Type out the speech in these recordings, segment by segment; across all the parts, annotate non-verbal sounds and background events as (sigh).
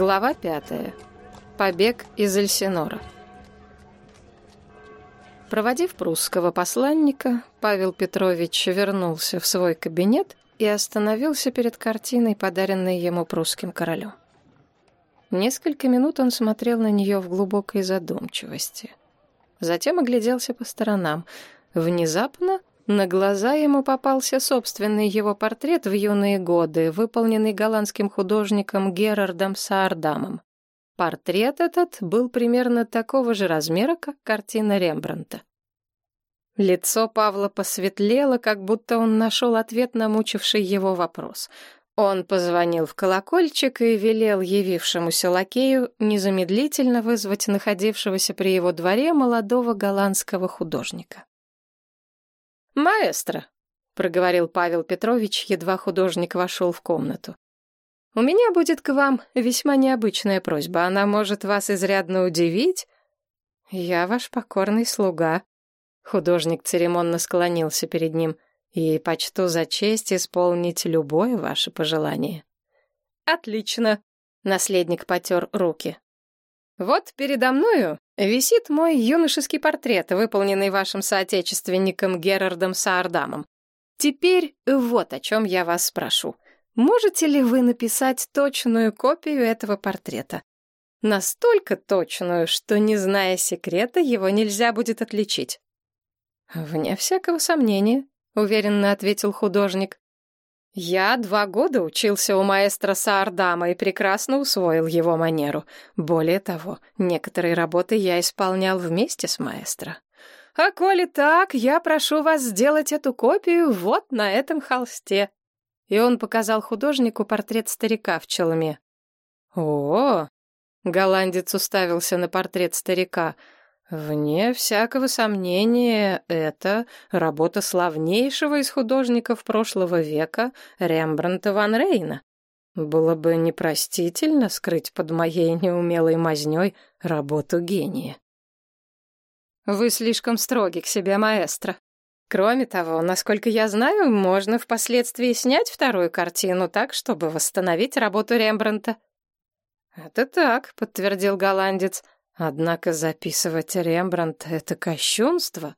Глава пятая. Побег из Эльсинора. Проводив прусского посланника, Павел Петрович вернулся в свой кабинет и остановился перед картиной, подаренной ему прусским королем. Несколько минут он смотрел на нее в глубокой задумчивости. Затем огляделся по сторонам. Внезапно на глаза ему попался собственный его портрет в юные годы, выполненный голландским художником Герардом Саардамом. Портрет этот был примерно такого же размера, как картина Рембрандта. Лицо Павла посветлело, как будто он нашел ответ на мучивший его вопрос. Он позвонил в колокольчик и велел явившемуся лакею незамедлительно вызвать находившегося при его дворе молодого голландского художника. «Маэстро», — проговорил Павел Петрович, едва художник вошел в комнату. «У меня будет к вам весьма необычная просьба. Она может вас изрядно удивить. Я ваш покорный слуга». Художник церемонно склонился перед ним. «И почту за честь исполнить любое ваше пожелание». «Отлично», — наследник потер руки. «Вот передо мною висит мой юношеский портрет, выполненный вашим соотечественником Герардом Саардамом. Теперь вот о чем я вас спрошу. Можете ли вы написать точную копию этого портрета? Настолько точную, что, не зная секрета, его нельзя будет отличить. «Вне всякого сомнения», — уверенно ответил художник. Я два года учился у маэстро Саардама и прекрасно усвоил его манеру. Более того, некоторые работы я исполнял вместе с маэстро. А коли так, я прошу вас сделать эту копию вот на этом холсте. И он показал художнику портрет старика в челме. О, голландец уставился на портрет старика — Вне всякого сомнения, это работа славнейшего из художников прошлого века Рембрандта ван Рейна. Было бы непростительно скрыть под моей неумелой мазнёй работу гения. Вы слишком строги к себе, маэстро. Кроме того, насколько я знаю, можно впоследствии снять вторую картину так, чтобы восстановить работу Рембрандта. «Это так», — подтвердил голландец. Однако записывать Рембрандт — это кощунство.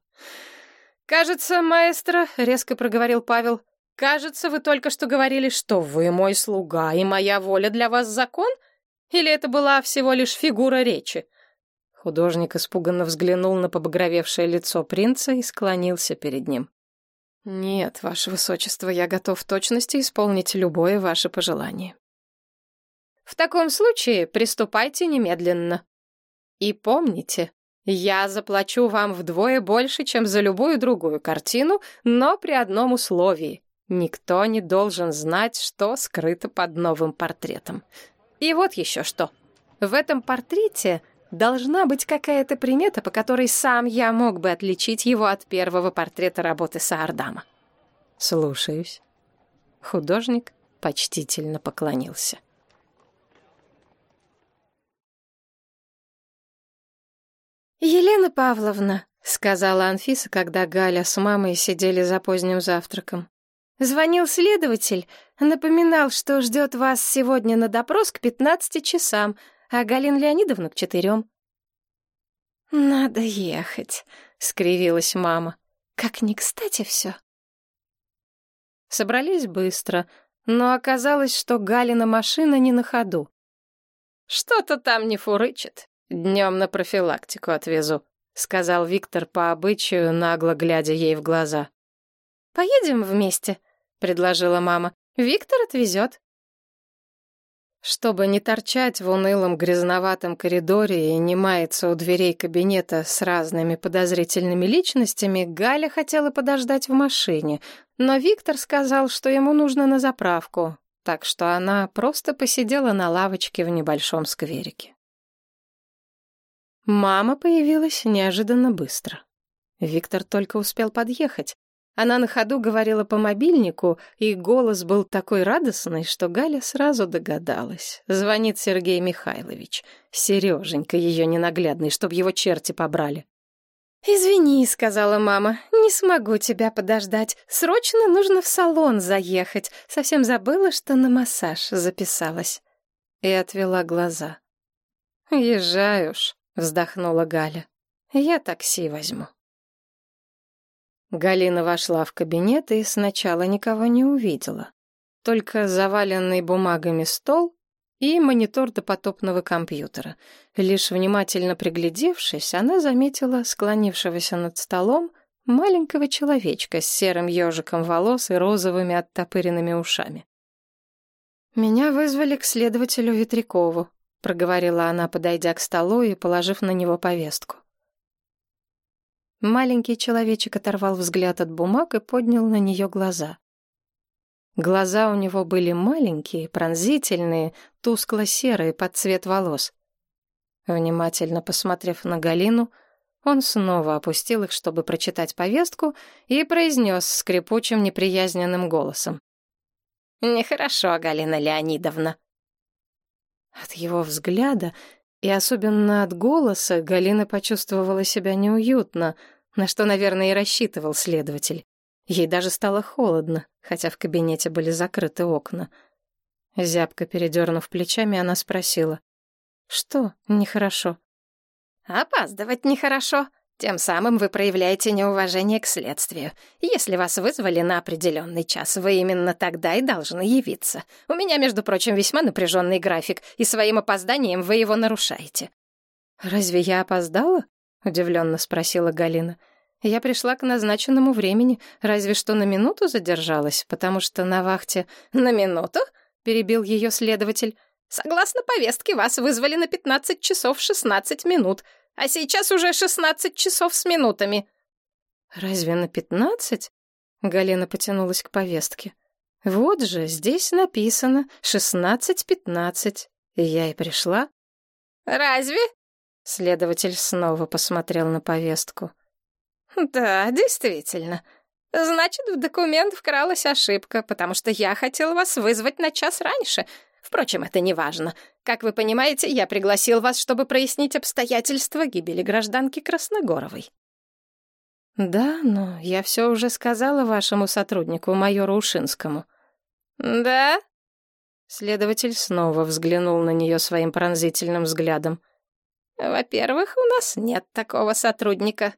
«Кажется, маэстро», — резко проговорил Павел, — «кажется, вы только что говорили, что вы мой слуга, и моя воля для вас закон? Или это была всего лишь фигура речи?» Художник испуганно взглянул на побагровевшее лицо принца и склонился перед ним. «Нет, ваше высочество, я готов в точности исполнить любое ваше пожелание». «В таком случае приступайте немедленно», и помните, я заплачу вам вдвое больше, чем за любую другую картину, но при одном условии. Никто не должен знать, что скрыто под новым портретом. И вот еще что. В этом портрете должна быть какая-то примета, по которой сам я мог бы отличить его от первого портрета работы Саардама. Слушаюсь. Художник почтительно поклонился. «Елена Павловна», — сказала Анфиса, когда Галя с мамой сидели за поздним завтраком. «Звонил следователь, напоминал, что ждет вас сегодня на допрос к пятнадцати часам, а Галина Леонидовна к четырем». «Надо ехать», — скривилась мама. «Как не кстати все». Собрались быстро, но оказалось, что Галина машина не на ходу. «Что-то там не фурычит», «Днем на профилактику отвезу», — сказал Виктор по обычаю, нагло глядя ей в глаза. «Поедем вместе», — предложила мама. «Виктор отвезет». Чтобы не торчать в унылом грязноватом коридоре и не маяться у дверей кабинета с разными подозрительными личностями, Галя хотела подождать в машине, но Виктор сказал, что ему нужно на заправку, так что она просто посидела на лавочке в небольшом скверике. Мама появилась неожиданно быстро. Виктор только успел подъехать. Она на ходу говорила по мобильнику, и голос был такой радостный, что Галя сразу догадалась. Звонит Сергей Михайлович. Сереженька ее ненаглядный, чтоб его черти побрали. «Извини», — сказала мама, — «не смогу тебя подождать. Срочно нужно в салон заехать. Совсем забыла, что на массаж записалась». и отвела глаза. «Езжай уж», — вздохнула Галя. «Я такси возьму». Галина вошла в кабинет и сначала никого не увидела. Только заваленный бумагами стол и монитор допотопного компьютера. Лишь внимательно приглядевшись, она заметила склонившегося над столом маленького человечка с серым ежиком волос и розовыми оттопыренными ушами. «Меня вызвали к следователю Ветрякову», — проговорила она, подойдя к столу и положив на него повестку. Маленький человечек оторвал взгляд от бумаг и поднял на нее глаза. Глаза у него были маленькие, пронзительные, тускло-серые под цвет волос. Внимательно посмотрев на Галину, он снова опустил их, чтобы прочитать повестку, и произнес скрипучим неприязненным голосом. «Нехорошо, Галина Леонидовна». От его взгляда и особенно от голоса Галина почувствовала себя неуютно, на что, наверное, и рассчитывал следователь. Ей даже стало холодно, хотя в кабинете были закрыты окна. Зябко передернув плечами, она спросила. «Что нехорошо?» «Опаздывать нехорошо. Тем самым вы проявляете неуважение к следствию. Если вас вызвали на определенный час, вы именно тогда и должны явиться. У меня, между прочим, весьма напряженный график, и своим опозданием вы его нарушаете». «Разве я опоздала?» — удивленно спросила Галина. «Я пришла к назначенному времени, разве что на минуту задержалась, потому что на вахте...» «На минуту?» — перебил ее следователь. «Согласно повестке, вас вызвали на 15 часов 16 минут а сейчас уже шестнадцать часов с минутами». «Разве на пятнадцать?» Галина потянулась к повестке. «Вот же, здесь написано шестнадцать-пятнадцать. Я и пришла». «Разве?» Следователь снова посмотрел на повестку. «Да, действительно. Значит, в документ вкралась ошибка, потому что я хотел вас вызвать на час раньше, Впрочем, это не важно. Как вы понимаете, я пригласил вас, чтобы прояснить обстоятельства гибели гражданки Красногоровой. Да, но я все уже сказала вашему сотруднику, майору Ушинскому. Да? Следователь снова взглянул на нее своим пронзительным взглядом. Во-первых, у нас нет такого сотрудника.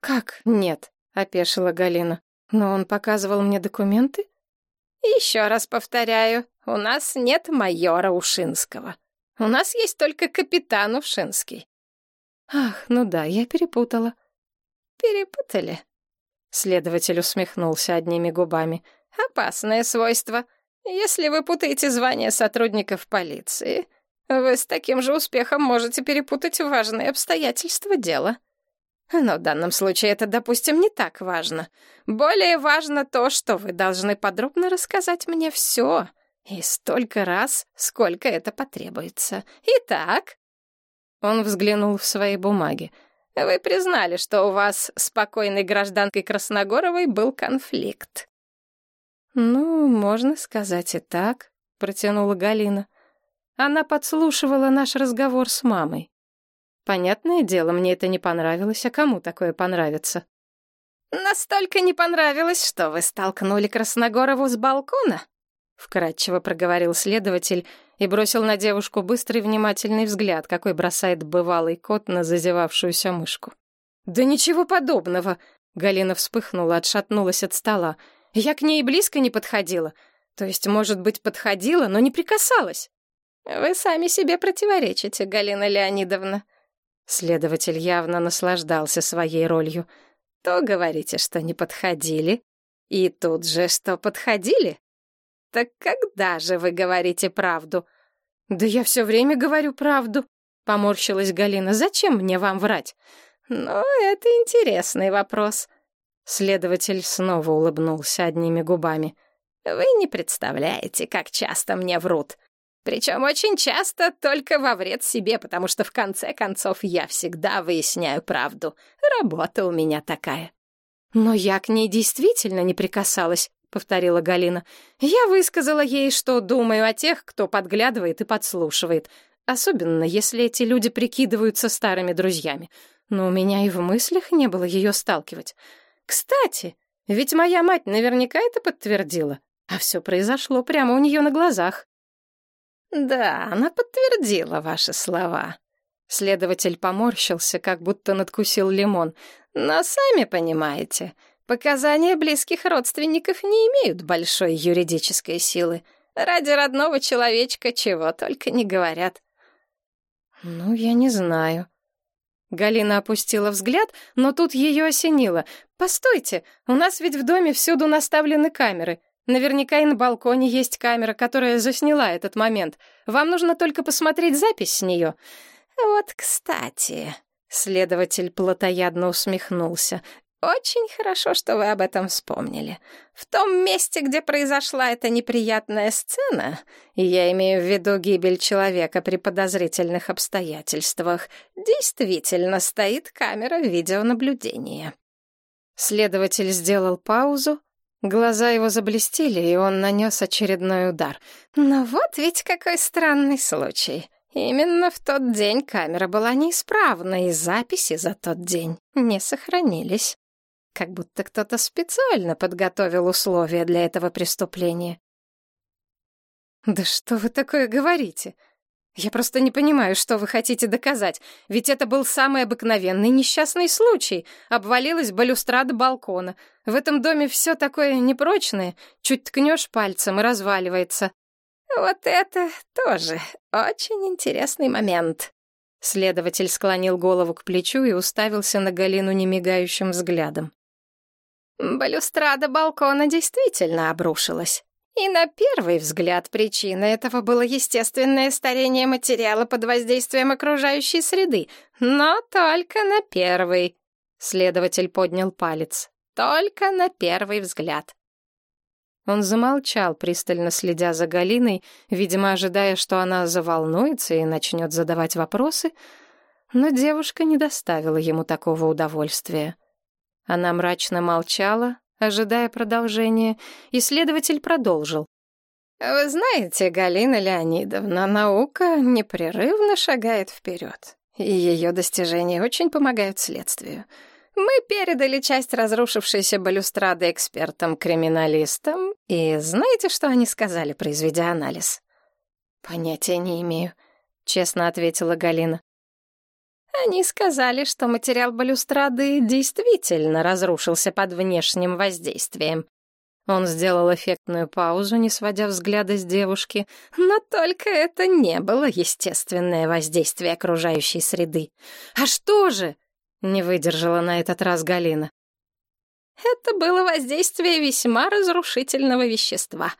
Как нет? опешила Галина. Но он показывал мне документы? Еще раз повторяю, у нас нет майора Ушинского. У нас есть только капитан Ушинский. Ах, ну да, я перепутала. Перепутали? Следователь усмехнулся одними губами. Опасное свойство. Если вы путаете звание сотрудников полиции, вы с таким же успехом можете перепутать важные обстоятельства дела. Но в данном случае это, допустим, не так важно. Более важно то, что вы должны подробно рассказать мне все. И столько раз, сколько это потребуется. Итак... Он взглянул в свои бумаги. Вы признали, что у вас с покойной гражданкой Красногоровой был конфликт. «Ну, можно сказать и так», — протянула Галина. Она подслушивала наш разговор с мамой. Понятное дело, мне это не понравилось, а кому такое понравится? Настолько не понравилось, что вы столкнули Красногорову с балкона? Вкратчиво проговорил следователь и бросил на девушку быстрый внимательный взгляд, какой бросает бывалый кот на зазевавшуюся мышку. «Да ничего подобного!» Галина вспыхнула, отшатнулась от стола. «Я к ней близко не подходила. То есть, может быть, подходила, но не прикасалась». «Вы сами себе противоречите, Галина Леонидовна», Следователь явно наслаждался своей ролью. То говорите, что не подходили, и тут же, что подходили. Так когда же вы говорите правду? Да я все время говорю правду, поморщилась Галина. Зачем мне вам врать? Ну, это интересный вопрос. Следователь снова улыбнулся одними губами. Вы не представляете, как часто мне врут. Причем очень часто только во вред себе, потому что в конце концов я всегда выясняю правду. Работа у меня такая. Но я к ней действительно не прикасалась, повторила Галина. Я высказала ей, что думаю о тех, кто подглядывает и подслушивает, особенно если эти люди прикидываются старыми друзьями. Но у меня и в мыслях не было ее сталкивать. Кстати, ведь моя мать наверняка это подтвердила, а все произошло прямо у нее на глазах. Да, она подтвердила ваши слова. Следователь поморщился, как будто надкусил лимон. Но сами понимаете, показания близких родственников не имеют большой юридической силы. Ради родного человечка чего только не говорят. Ну, я не знаю. Галина опустила взгляд, но тут ее осенило. «Постойте, у нас ведь в доме всюду наставлены камеры. Наверняка и на балконе есть камера, которая засняла этот момент. Вам нужно только посмотреть запись с нее». «Вот, кстати...» — следователь плотоядно усмехнулся. «Очень хорошо, что вы об этом вспомнили. В том месте, где произошла эта неприятная сцена, я имею в виду гибель человека при подозрительных обстоятельствах, действительно стоит камера видеонаблюдения». Следователь сделал паузу, глаза его заблестели, и он нанес очередной удар. «Но вот ведь какой странный случай. Именно в тот день камера была неисправна, и записи за тот день не сохранились как будто кто-то специально подготовил условия для этого преступления. «Да что вы такое говорите? Я просто не понимаю, что вы хотите доказать, ведь это был самый обыкновенный несчастный случай. Обвалилась балюстрада балкона. В этом доме все такое непрочное, чуть ткнешь пальцем и разваливается». «Вот это тоже очень интересный момент», Следователь склонил голову к плечу и уставился на Галину немигающим взглядом. Балюстрада балкона действительно обрушилась. И на первый взгляд причина этого было естественное старение материала под воздействием окружающей среды. Но только на первый. Следователь поднял палец. Только на первый взгляд. Он замолчал, пристально следя за Галиной, видимо, ожидая, что она заволнуется и начнет задавать вопросы, но девушка не доставила ему такого удовольствия. Она мрачно молчала, ожидая продолжения, и следователь продолжил. «Вы знаете, Галина Леонидовна, наука непрерывно шагает вперед, и ее достижения очень помогают следствию. Мы передали часть разрушившейся балюстрады экспертам-криминалистам, и знаете, что они сказали, произведя анализ?» «Понятия не имею», — честно ответила Галина. Они сказали, что материал балюстрады действительно разрушился под внешним воздействием. Он сделал эффектную паузу, не сводя взгляда с девушки, но только это не было естественное воздействие окружающей среды. «А что же?» — не выдержала на этот раз Галина. «Это было воздействие весьма разрушительного вещества»,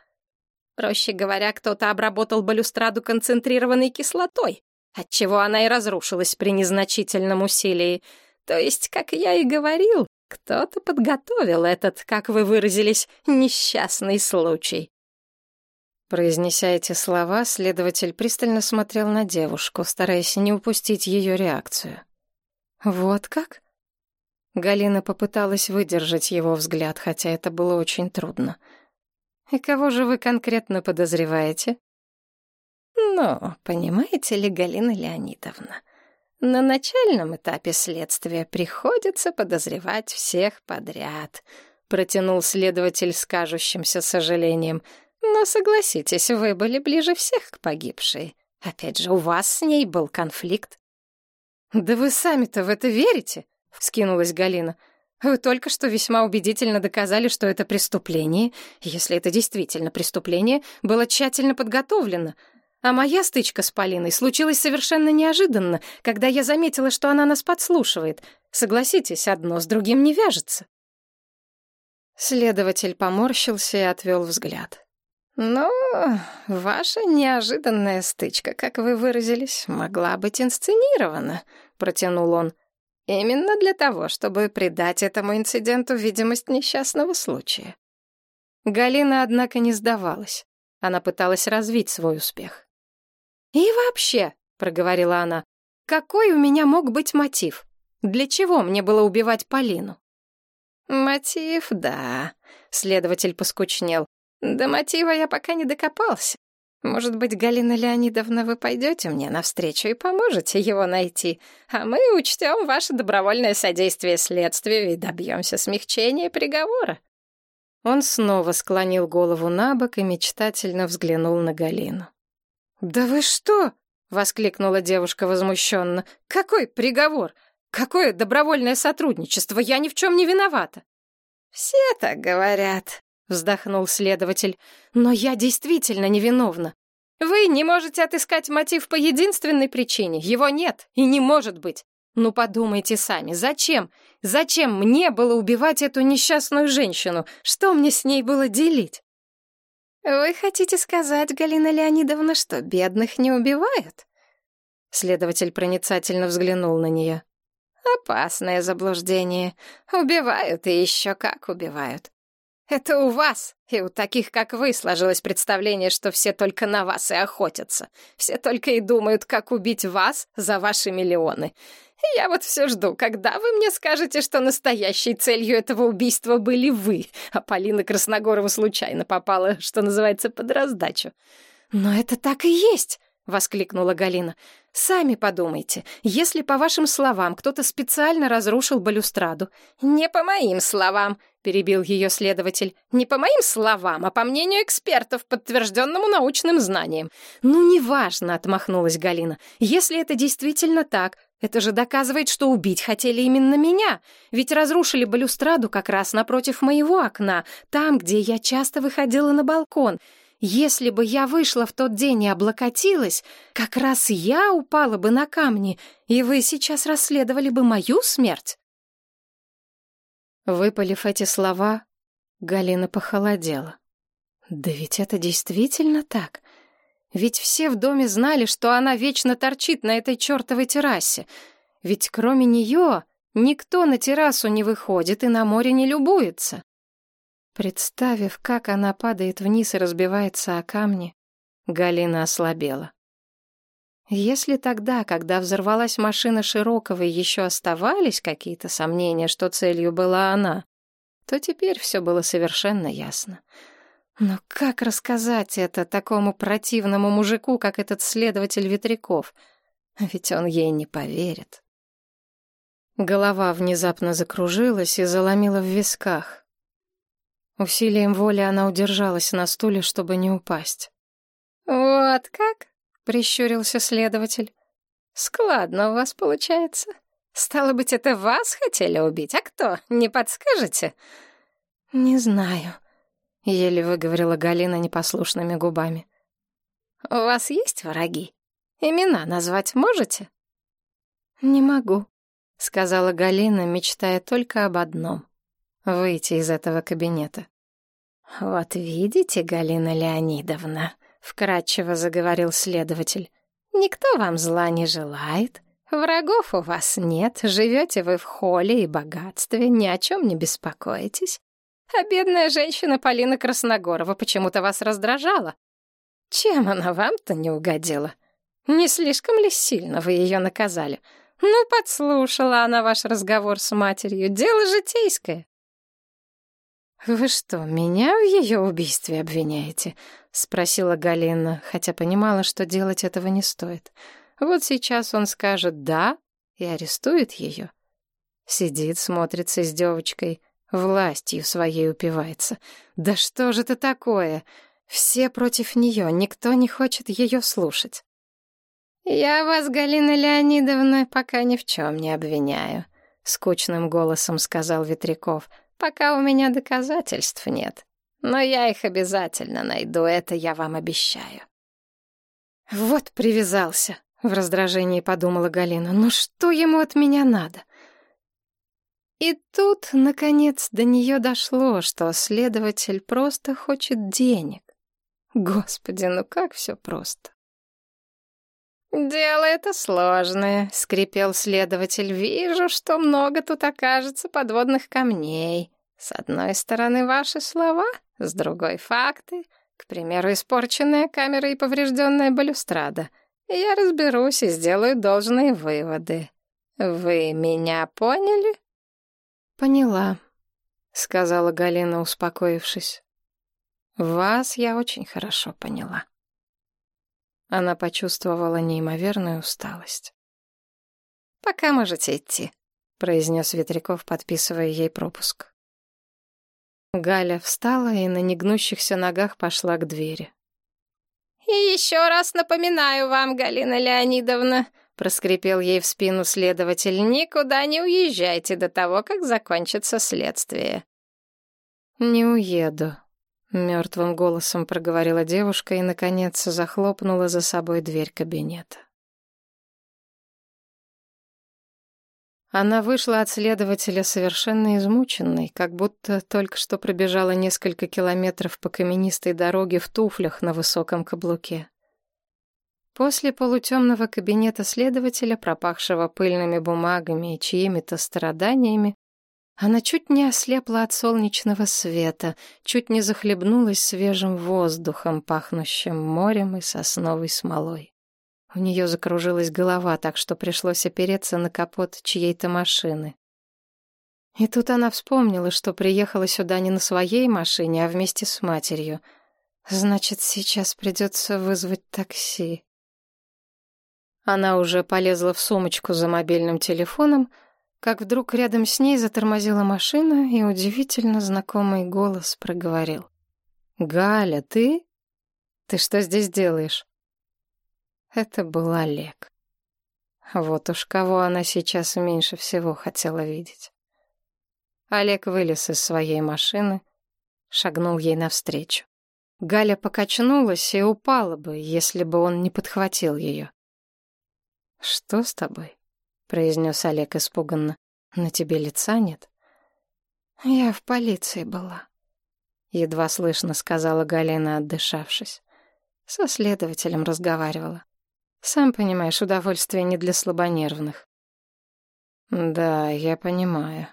Проще говоря, кто-то обработал балюстраду концентрированной кислотой отчего она и разрушилась при незначительном усилии. То есть, как я и говорил, кто-то подготовил этот, как вы выразились, несчастный случай. Произнеся эти слова, следователь пристально смотрел на девушку, стараясь не упустить ее реакцию. «Вот как?» Галина попыталась выдержать его взгляд, хотя это было очень трудно. «И кого же вы конкретно подозреваете?» Но, понимаете ли, Галина Леонидовна, на начальном этапе следствия приходится подозревать всех подряд, протянул следователь с кажущимся сожалением. Но согласитесь, вы были ближе всех к погибшей. Опять же, у вас с ней был конфликт. Да вы сами-то в это верите? вскинулась Галина. Вы только что весьма убедительно доказали, что это преступление, если это действительно преступление, было тщательно подготовлено. А моя стычка с Полиной случилась совершенно неожиданно, когда я заметила, что она нас подслушивает. Согласитесь, одно с другим не вяжется. Следователь поморщился и отвел взгляд. «Ну, ваша неожиданная стычка, как вы выразились, могла быть инсценирована», — протянул он. «Именно для того, чтобы придать этому инциденту видимость несчастного случая». Галина, однако, не сдавалась. Она пыталась развить свой успех. «И вообще», — проговорила она, — «какой у меня мог быть мотив? Для чего мне было убивать Полину?» «Мотив, да», — следователь поскучнел. «До мотива я пока не докопался. Может быть, Галина Леонидовна, вы пойдете мне навстречу и поможете его найти, а мы учтем ваше добровольное содействие следствию и добьемся смягчения приговора». Он снова склонил голову на бок и мечтательно взглянул на Галину. «Да вы что?» — воскликнула девушка возмущенно. «Какой приговор? Какое добровольное сотрудничество? Я ни в чем не виновата!» «Все так говорят», — вздохнул следователь. «Но я действительно невиновна. Вы не можете отыскать мотив по единственной причине. Его нет и не может быть. Ну подумайте сами, зачем? Зачем мне было убивать эту несчастную женщину? Что мне с ней было делить? Вы хотите сказать, Галина Леонидовна, что бедных не убивают? Следователь проницательно взглянул на нее. Опасное заблуждение. Убивают и еще как убивают. Это у вас и у таких, как вы, сложилось представление, что все только на вас и охотятся. Все только и думают, как убить вас за ваши миллионы. Я вот все жду, когда вы мне скажете, что настоящей целью этого убийства были вы, а Полина Красногорова случайно попала, что называется, под раздачу. Но это так и есть, воскликнула Галина. Сами подумайте, если, по вашим словам, кто-то специально разрушил балюстраду... Не по моим словам, перебил ее следователь. Не по моим словам, а по мнению экспертов, подтвержденному научным знанием. Ну, неважно, отмахнулась Галина. Если это действительно так, это же доказывает, что убить хотели именно меня. Ведь разрушили балюстраду как раз напротив моего окна, там, где я часто выходила на балкон. Если бы я вышла в тот день и облокотилась, как раз я упала бы на камни, и вы сейчас расследовали бы мою смерть. Выпалив эти слова, Галина похолодела. Да ведь это действительно так. Ведь все в доме знали, что она вечно торчит на этой чертовой террасе. Ведь кроме нее никто на террасу не выходит и на море не любуется. Представив, как она падает вниз и разбивается о камни, Галина ослабела. Если тогда, когда взорвалась машина Широкого, еще оставались какие-то сомнения, что целью была она, то теперь все было совершенно ясно. Но как рассказать это такому противному мужику, как этот следователь Ветряков? Ведь он ей не поверит. Голова внезапно закружилась и заломила в висках. Усилием воли она удержалась на стуле, чтобы не упасть. «Вот как?» — прищурился следователь. «Складно у вас получается. Стало быть, это вас хотели убить, а кто, не подскажете?» «Не знаю», — еле выговорила Галина непослушными губами. «У вас есть враги? Имена назвать можете?» «Не могу», — сказала Галина, мечтая только об одном выйти из этого кабинета. «Вот видите, Галина Леонидовна», — вкратчиво заговорил следователь, «никто вам зла не желает, врагов у вас нет, живете вы в холле и богатстве, ни о чем не беспокоитесь. А бедная женщина Полина Красногорова почему-то вас раздражала. Чем она вам-то не угодила? Не слишком ли сильно вы ее наказали?» Ну, подслушала она ваш разговор с матерью. Дело житейское. «Вы что, меня в ее убийстве обвиняете?» — спросила Галина, хотя понимала, что делать этого не стоит. Вот сейчас он скажет «да» и арестует ее. Сидит, смотрится с девочкой, властью своей упивается. «Да что же это такое? Все против нее, никто не хочет ее слушать». «Я вас, Галина Леонидовна, пока ни в чем не обвиняю», — скучным голосом сказал Ветряков. Пока у меня доказательств нет. Но я их обязательно найду, это я вам обещаю. Вот привязался, в раздражении подумала Галина. Ну что ему от меня надо? И тут, наконец, до нее дошло, что следователь просто хочет денег. Господи, ну как все просто. «Дело это сложное», — скрипел следователь. «Вижу, что много тут окажется подводных камней. С одной стороны ваши слова, с другой — факты. К примеру, испорченная камера и поврежденная балюстрада. Я разберусь и сделаю должные выводы. Вы меня поняли?» «Поняла», — сказала Галина, успокоившись. «Вас я очень хорошо поняла». Она почувствовала неимоверную усталость. «Пока можете идти», — произнес Ветряков, подписывая ей пропуск. Галя встала и на негнущихся ногах пошла к двери. «И еще раз напоминаю вам, Галина Леонидовна», — проскрипел ей в спину следователь, «никуда не уезжайте до того, как закончится следствие». «Не уеду», — мертвым голосом проговорила девушка и, наконец, захлопнула за собой дверь кабинета. Она вышла от следователя совершенно измученной, как будто только что пробежала несколько километров по каменистой дороге в туфлях на высоком каблуке. После полутемного кабинета следователя, пропахшего пыльными бумагами и чьими-то страданиями, она чуть не ослепла от солнечного света, чуть не захлебнулась свежим воздухом, пахнущим морем и сосновой смолой. У нее закружилась голова, так что пришлось опереться на капот чьей-то машины. И тут она вспомнила, что приехала сюда не на своей машине, а вместе с матерью. Значит, сейчас придется вызвать такси. Она уже полезла в сумочку за мобильным телефоном, как вдруг рядом с ней затормозила машина, и удивительно знакомый голос проговорил. «Галя, ты? Ты что здесь делаешь?» Это был Олег. Вот уж кого она сейчас меньше всего хотела видеть. Олег вылез из своей машины, шагнул ей навстречу. Галя покачнулась и упала бы, если бы он не подхватил ее. «Что с тобой?» — произнес Олег испуганно. «На тебе лица нет?» «Я в полиции была», — едва слышно сказала Галина, отдышавшись. Со следователем разговаривала. Сам понимаешь, удовольствие не для слабонервных. Да, я понимаю.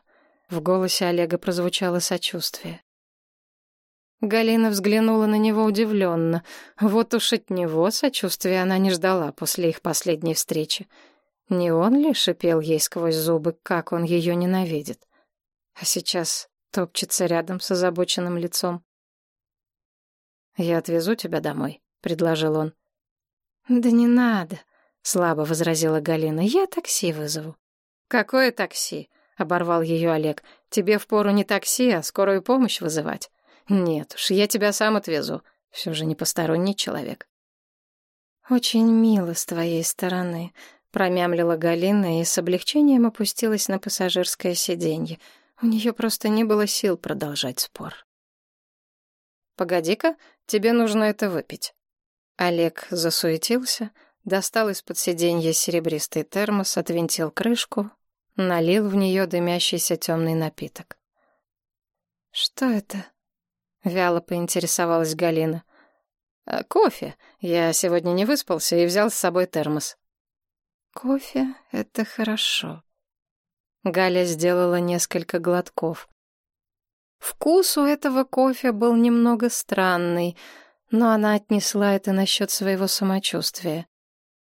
В голосе Олега прозвучало сочувствие. Галина взглянула на него удивленно. Вот уж от него сочувствия она не ждала после их последней встречи. Не он ли шипел ей сквозь зубы, как он ее ненавидит? А сейчас топчется рядом с озабоченным лицом. «Я отвезу тебя домой», — предложил он. «Да не надо», — слабо возразила Галина. «Я такси вызову». «Какое такси?» — оборвал ее Олег. «Тебе впору не такси, а скорую помощь вызывать». «Нет уж, я тебя сам отвезу. Все же не посторонний человек». «Очень мило с твоей стороны», — промямлила Галина и с облегчением опустилась на пассажирское сиденье. У нее просто не было сил продолжать спор. «Погоди-ка, тебе нужно это выпить». Олег засуетился, достал из-под сиденья серебристый термос, отвинтил крышку, налил в нее дымящийся темный напиток. «Что это?» — вяло поинтересовалась Галина. «А, «Кофе. Я сегодня не выспался и взял с собой термос». «Кофе — это хорошо». Галя сделала несколько глотков. Вкус у этого кофе был немного странный — но она отнесла это насчет своего самочувствия.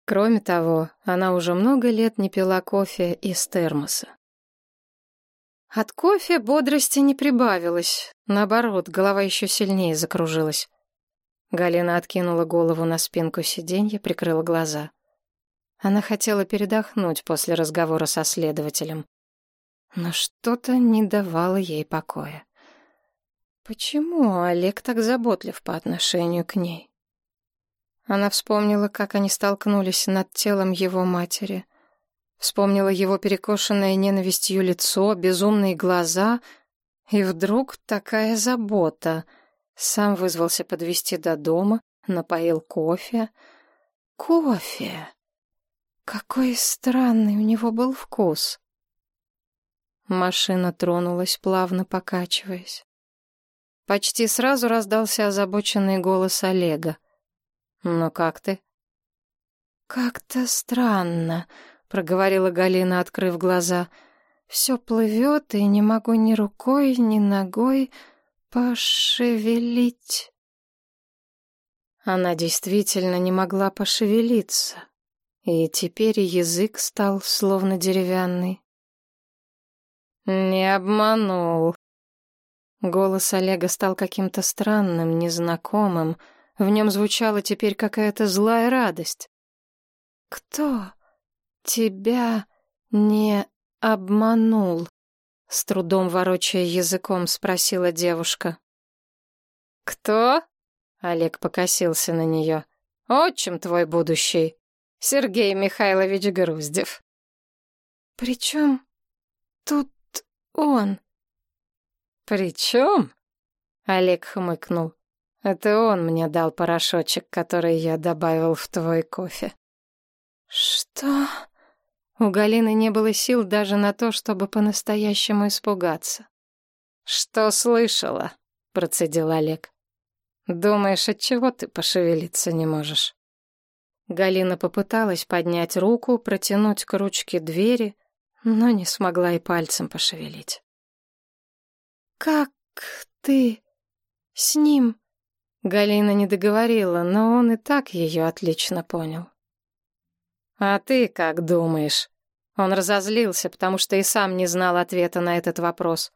Кроме того, она уже много лет не пила кофе из термоса. От кофе бодрости не прибавилось, наоборот, голова еще сильнее закружилась. Галина откинула голову на спинку сиденья, прикрыла глаза. Она хотела передохнуть после разговора со следователем, но что-то не давало ей покоя. Почему Олег так заботлив по отношению к ней? Она вспомнила, как они столкнулись над телом его матери. Вспомнила его перекошенное ненавистью лицо, безумные глаза, и вдруг такая забота. Сам вызвался подвести до дома, напоил кофе. Кофе! Какой странный у него был вкус. Машина тронулась, плавно покачиваясь. Почти сразу раздался озабоченный голос Олега. «Ну как ты?» «Как-то странно», — проговорила Галина, открыв глаза. «Все плывет, и не могу ни рукой, ни ногой пошевелить». Она действительно не могла пошевелиться, и теперь язык стал словно деревянный. «Не обманул», Голос Олега стал каким-то странным, незнакомым. В нем звучала теперь какая-то злая радость. «Кто тебя не обманул?» С трудом ворочая языком, спросила девушка. «Кто?» — Олег покосился на нее. Отчим твой будущий, Сергей Михайлович Груздев. Причем тут он? Причем? Олег хмыкнул. Это он мне дал порошочек, который я добавил в твой кофе. Что? У Галины не было сил даже на то, чтобы по-настоящему испугаться. Что слышала? процедил Олег. Думаешь, от чего ты пошевелиться не можешь? Галина попыталась поднять руку, протянуть к ручке двери, но не смогла и пальцем пошевелить. «Как ты с ним?» Галина не договорила, но он и так ее отлично понял. «А ты как думаешь?» Он разозлился, потому что и сам не знал ответа на этот вопрос.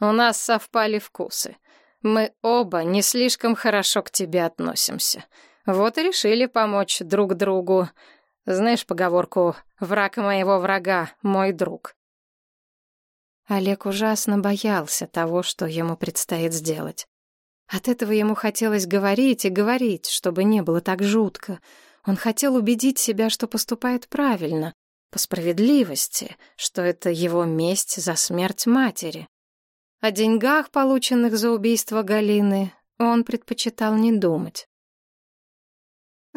«У нас совпали вкусы. Мы оба не слишком хорошо к тебе относимся. Вот и решили помочь друг другу. Знаешь поговорку «враг моего врага, мой друг». Олег ужасно боялся того, что ему предстоит сделать. От этого ему хотелось говорить и говорить, чтобы не было так жутко. Он хотел убедить себя, что поступает правильно, по справедливости, что это его месть за смерть матери. О деньгах, полученных за убийство Галины, он предпочитал не думать.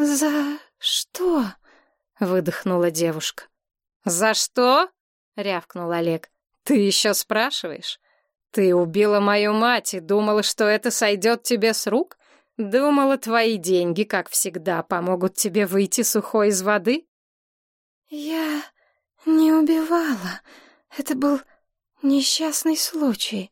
«За что?» — выдохнула девушка. «За что?» — рявкнул Олег. «Ты еще спрашиваешь? Ты убила мою мать и думала, что это сойдет тебе с рук? Думала, твои деньги, как всегда, помогут тебе выйти сухой из воды?» «Я не убивала. Это был несчастный случай».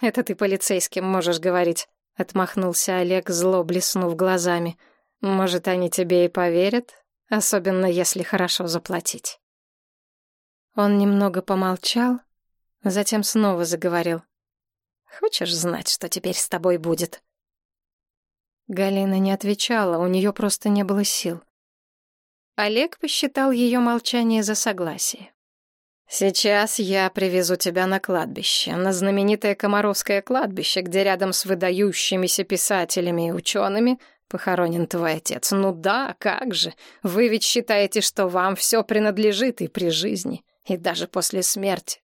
«Это ты полицейским можешь говорить», — отмахнулся Олег, зло блеснув глазами. «Может, они тебе и поверят, особенно если хорошо заплатить». Он немного помолчал, затем снова заговорил. «Хочешь знать, что теперь с тобой будет?» Галина не отвечала, у нее просто не было сил. Олег посчитал ее молчание за согласие. «Сейчас я привезу тебя на кладбище, на знаменитое Комаровское кладбище, где рядом с выдающимися писателями и учеными похоронен твой отец. Ну да, как же, вы ведь считаете, что вам все принадлежит и при жизни, и даже после смерти».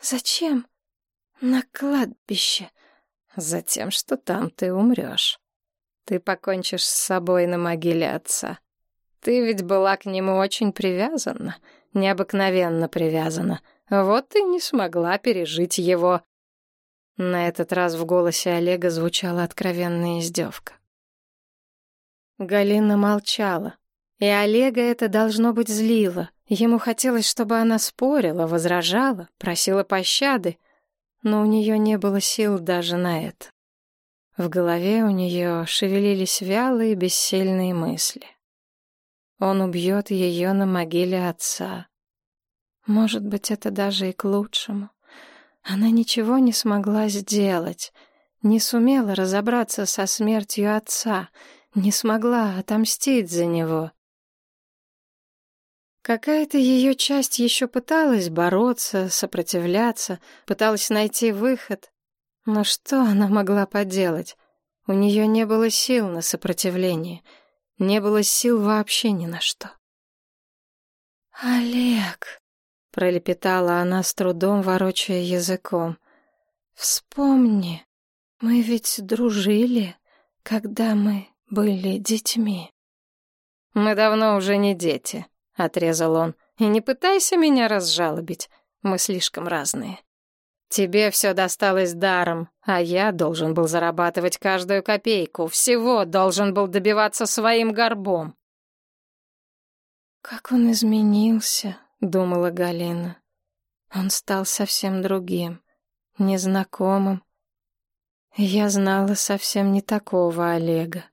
«Зачем на кладбище?» «Затем, что там ты умрешь. Ты покончишь с собой на могиле отца. Ты ведь была к нему очень привязана» необыкновенно привязана. Вот и не смогла пережить его. На этот раз в голосе Олега звучала откровенная издевка. Галина молчала, и Олега это должно быть злило. Ему хотелось, чтобы она спорила, возражала, просила пощады, но у нее не было сил даже на это. В голове у нее шевелились вялые, бессильные мысли. Он убьет ее на могиле отца. Может быть, это даже и к лучшему. Она ничего не смогла сделать, не сумела разобраться со смертью отца, не смогла отомстить за него. Какая-то ее часть еще пыталась бороться, сопротивляться, пыталась найти выход. Но что она могла поделать? У нее не было сил на сопротивление — не было сил вообще ни на что. «Олег», — пролепетала она с трудом, ворочая языком, — «вспомни, мы ведь дружили, когда мы были детьми». «Мы давно уже не дети», — отрезал он, — «и не пытайся меня разжалобить, мы слишком разные». Тебе все досталось даром, а я должен был зарабатывать каждую копейку, всего должен был добиваться своим горбом. «Как он изменился», — думала Галина. Он стал совсем другим, незнакомым. Я знала совсем не такого Олега.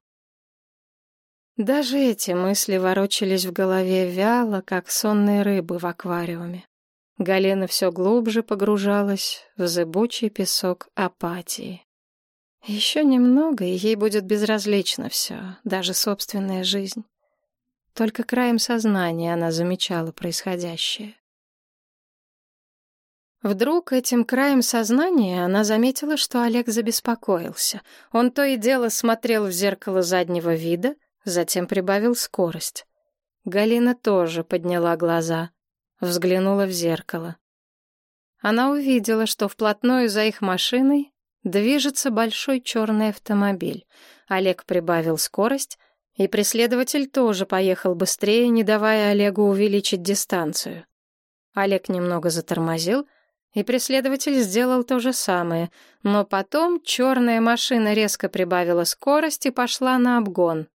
Даже эти мысли ворочались в голове вяло, как сонные рыбы в аквариуме. Галина все глубже погружалась в зыбучий песок апатии. Еще немного, и ей будет безразлично все, даже собственная жизнь. Только краем сознания она замечала происходящее. Вдруг этим краем сознания она заметила, что Олег забеспокоился. Он то и дело смотрел в зеркало заднего вида, затем прибавил скорость. Галина тоже подняла глаза, взглянула в зеркало. Она увидела, что вплотную за их машиной движется большой черный автомобиль. Олег прибавил скорость, и преследователь тоже поехал быстрее, не давая Олегу увеличить дистанцию. Олег немного затормозил, и преследователь сделал то же самое, но потом черная машина резко прибавила скорость и пошла на обгон.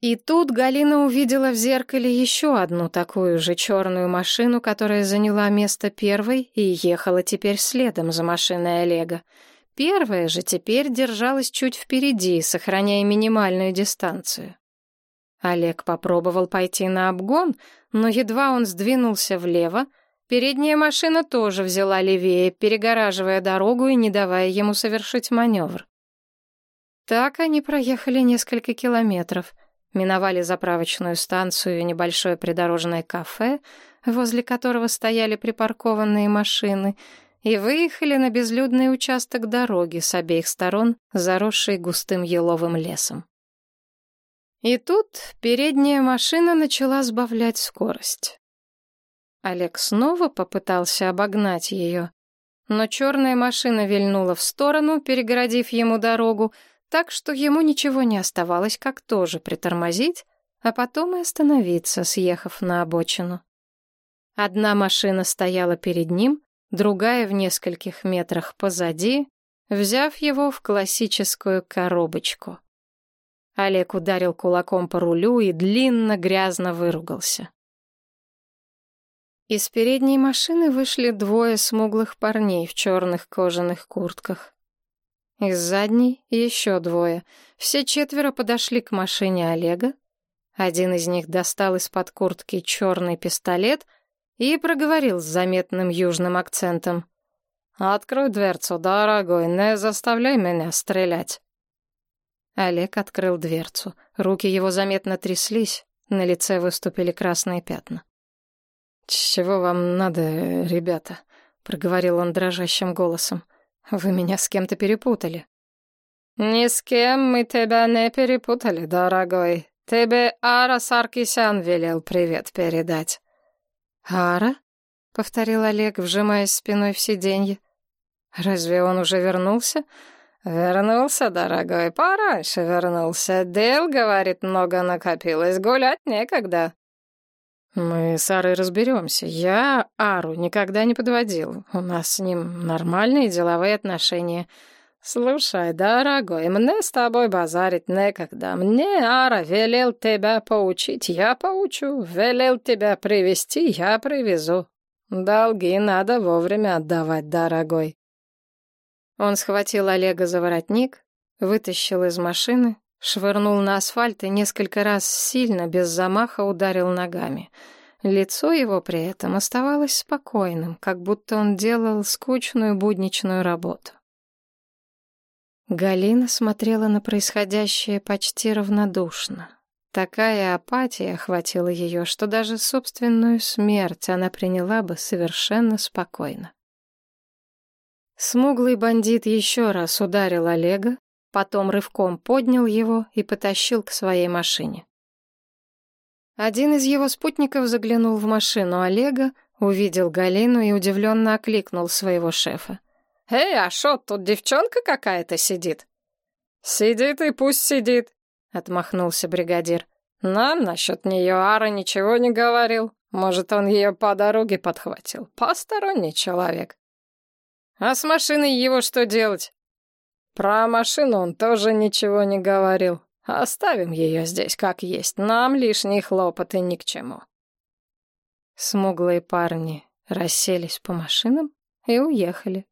И тут Галина увидела в зеркале еще одну такую же черную машину, которая заняла место первой и ехала теперь следом за машиной Олега. Первая же теперь держалась чуть впереди, сохраняя минимальную дистанцию. Олег попробовал пойти на обгон, но едва он сдвинулся влево, передняя машина тоже взяла левее, перегораживая дорогу и не давая ему совершить маневр. Так они проехали несколько километров, миновали заправочную станцию и небольшое придорожное кафе, возле которого стояли припаркованные машины, и выехали на безлюдный участок дороги с обеих сторон, заросший густым еловым лесом. И тут передняя машина начала сбавлять скорость. Олег снова попытался обогнать ее, но черная машина вильнула в сторону, перегородив ему дорогу, так что ему ничего не оставалось, как тоже притормозить, а потом и остановиться, съехав на обочину. Одна машина стояла перед ним, другая в нескольких метрах позади, взяв его в классическую коробочку. Олег ударил кулаком по рулю и длинно грязно выругался. Из передней машины вышли двое смуглых парней в черных кожаных куртках. Из задней еще двое. Все четверо подошли к машине Олега. Один из них достал из-под куртки черный пистолет и проговорил с заметным южным акцентом. «Открой дверцу, дорогой, не заставляй меня стрелять». Олег открыл дверцу. Руки его заметно тряслись, на лице выступили красные пятна. «Чего вам надо, ребята?» — проговорил он дрожащим голосом. «Вы меня с кем-то перепутали». «Ни с кем мы тебя не перепутали, дорогой. Тебе Ара Саркисян велел привет передать». «Ара?» — повторил Олег, вжимаясь спиной в сиденье. «Разве он уже вернулся?» «Вернулся, дорогой, пораньше вернулся. Дел, говорит, много накопилось, гулять некогда». «Мы с Арой разберемся. Я Ару никогда не подводил. У нас с ним нормальные деловые отношения. Слушай, дорогой, мне с тобой базарить некогда. Мне Ара велел тебя поучить, я поучу. Велел тебя привести, я привезу. Долги надо вовремя отдавать, дорогой». Он схватил Олега за воротник, вытащил из машины, швырнул на асфальт и несколько раз сильно, без замаха, ударил ногами. Лицо его при этом оставалось спокойным, как будто он делал скучную будничную работу. Галина смотрела на происходящее почти равнодушно. Такая апатия охватила ее, что даже собственную смерть она приняла бы совершенно спокойно. Смуглый бандит еще раз ударил Олега, потом рывком поднял его и потащил к своей машине. Один из его спутников заглянул в машину Олега, увидел Галину и удивленно окликнул своего шефа. «Эй, а шо, тут девчонка какая-то сидит?» «Сидит и пусть сидит», — отмахнулся бригадир. «Нам насчет нее Ара ничего не говорил. Может, он ее по дороге подхватил. Посторонний человек». А с машиной его что делать? Про машину он тоже ничего не говорил. Оставим ее здесь как есть. Нам лишние хлопоты ни к чему. Смуглые парни расселись по машинам и уехали.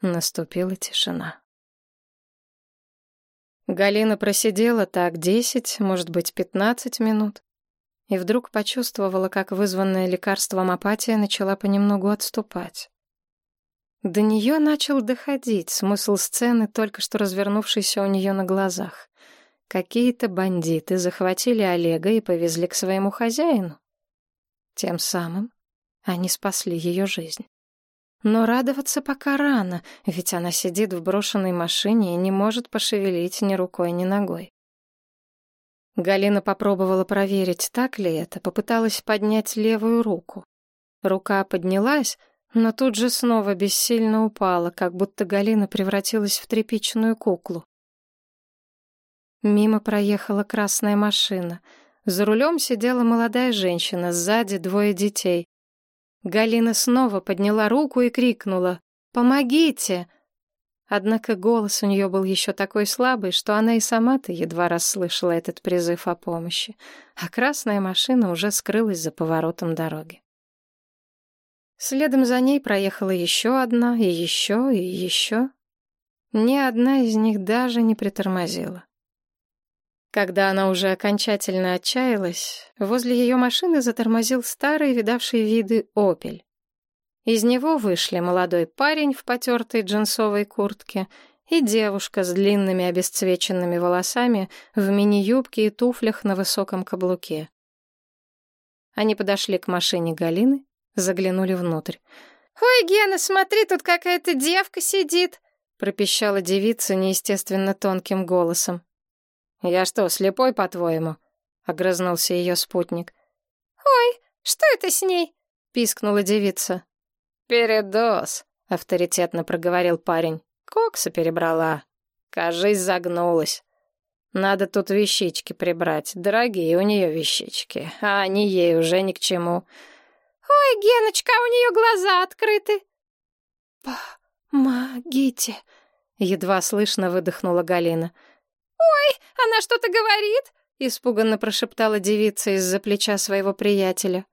Наступила тишина. Галина просидела так десять, может быть, пятнадцать минут, и вдруг почувствовала, как вызванная лекарством апатия начала понемногу отступать. До нее начал доходить смысл сцены, только что развернувшейся у нее на глазах. Какие-то бандиты захватили Олега и повезли к своему хозяину. Тем самым они спасли ее жизнь. Но радоваться пока рано, ведь она сидит в брошенной машине и не может пошевелить ни рукой, ни ногой. Галина попробовала проверить, так ли это, попыталась поднять левую руку. Рука поднялась, но тут же снова бессильно упала, как будто Галина превратилась в тряпичную куклу. Мимо проехала красная машина. За рулем сидела молодая женщина, сзади двое детей. Галина снова подняла руку и крикнула «Помогите!». Однако голос у нее был еще такой слабый, что она и сама-то едва расслышала этот призыв о помощи, а красная машина уже скрылась за поворотом дороги. Следом за ней проехала еще одна, и еще, и еще. Ни одна из них даже не притормозила. Когда она уже окончательно отчаялась, возле ее машины затормозил старый, видавший виды «Опель». Из него вышли молодой парень в потертой джинсовой куртке и девушка с длинными обесцвеченными волосами в мини-юбке и туфлях на высоком каблуке. Они подошли к машине Галины, заглянули внутрь. «Ой, Гена, смотри, тут какая-то девка сидит!» пропищала девица неестественно тонким голосом. «Я что, слепой, по-твоему?» — огрызнулся ее спутник. «Ой, что это с ней?» — пискнула девица. «Передоз», — авторитетно проговорил парень. «Кокса перебрала. Кажись, загнулась. Надо тут вещички прибрать. Дорогие у нее вещички, а они ей уже ни к чему». «Ой, Геночка, у нее глаза открыты!» «Помогите!» — едва слышно выдохнула Галина. «Ой, она что-то говорит?» — испуганно прошептала девица из-за плеча своего приятеля.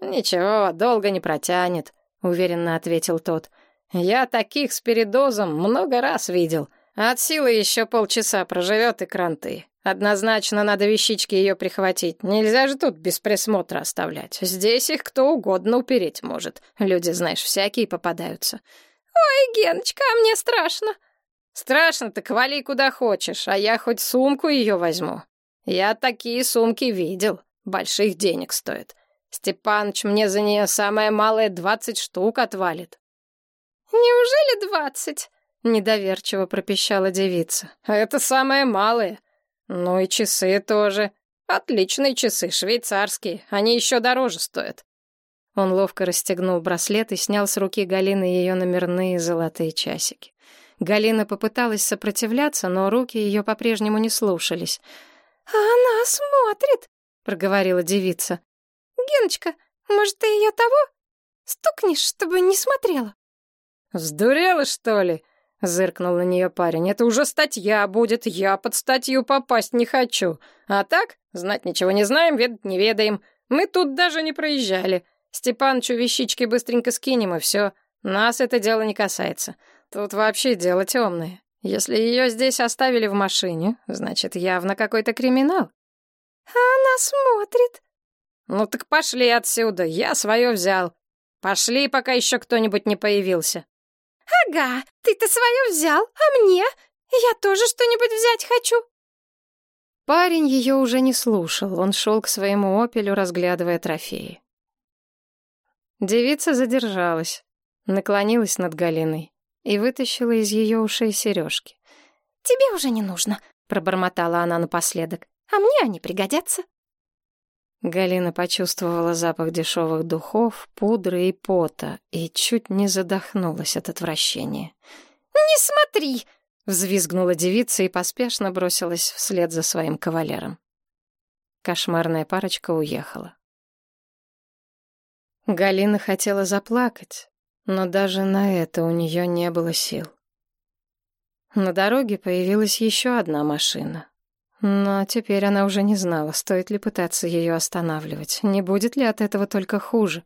«Ничего, долго не протянет», — уверенно ответил тот. «Я таких с передозом много раз видел. От силы еще полчаса проживет и кранты. Однозначно надо вещички ее прихватить. Нельзя же тут без присмотра оставлять. Здесь их кто угодно упереть может. Люди, знаешь, всякие попадаются». «Ой, Геночка, а мне страшно», Страшно, так вали куда хочешь, а я хоть сумку ее возьму. Я такие сумки видел, больших денег стоит. Степаныч мне за нее самое малое двадцать штук отвалит. Неужели двадцать? Недоверчиво пропищала девица. Это самое малое. Ну и часы тоже. Отличные часы, швейцарские. Они еще дороже стоят. Он ловко расстегнул браслет и снял с руки Галины ее номерные золотые часики. Галина попыталась сопротивляться, но руки ее по-прежнему не слушались. «Она смотрит», — проговорила девица. «Геночка, может, ты ее того? Стукнешь, чтобы не смотрела?» «Сдурела, что ли?» — зыркнул на нее парень. «Это уже статья будет, я под статью попасть не хочу. А так, знать ничего не знаем, ведать не ведаем. Мы тут даже не проезжали. Степанычу вещички быстренько скинем, и все. Нас это дело не касается. Тут вообще дело темное. Если ее здесь оставили в машине, значит, явно какой-то криминал. Она смотрит. Ну так пошли отсюда, я свое взял. Пошли, пока еще кто-нибудь не появился. Ага, ты-то свое взял, а мне? Я тоже что-нибудь взять хочу. Парень ее уже не слушал, он шел к своему опелю, разглядывая трофеи. Девица задержалась, наклонилась над Галиной и вытащила из ее ушей сережки. «Тебе уже не нужно», — пробормотала она напоследок. «А мне они пригодятся». Галина почувствовала запах дешевых духов, пудры и пота и чуть не задохнулась от отвращения. «Не смотри!» — взвизгнула девица и поспешно бросилась вслед за своим кавалером. Кошмарная парочка уехала. Галина хотела заплакать, но даже на это у нее не было сил. На дороге появилась еще одна машина. Но теперь она уже не знала, стоит ли пытаться ее останавливать, не будет ли от этого только хуже.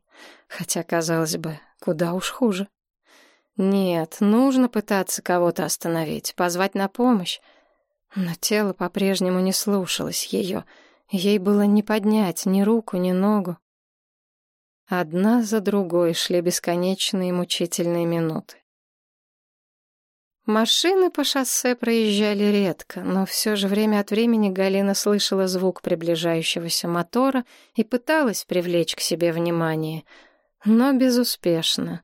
Хотя, казалось бы, куда уж хуже. Нет, нужно пытаться кого-то остановить, позвать на помощь. Но тело по-прежнему не слушалось ее. Ей было не поднять ни руку, ни ногу. Одна за другой шли бесконечные мучительные минуты. Машины по шоссе проезжали редко, но все же время от времени Галина слышала звук приближающегося мотора и пыталась привлечь к себе внимание, но безуспешно,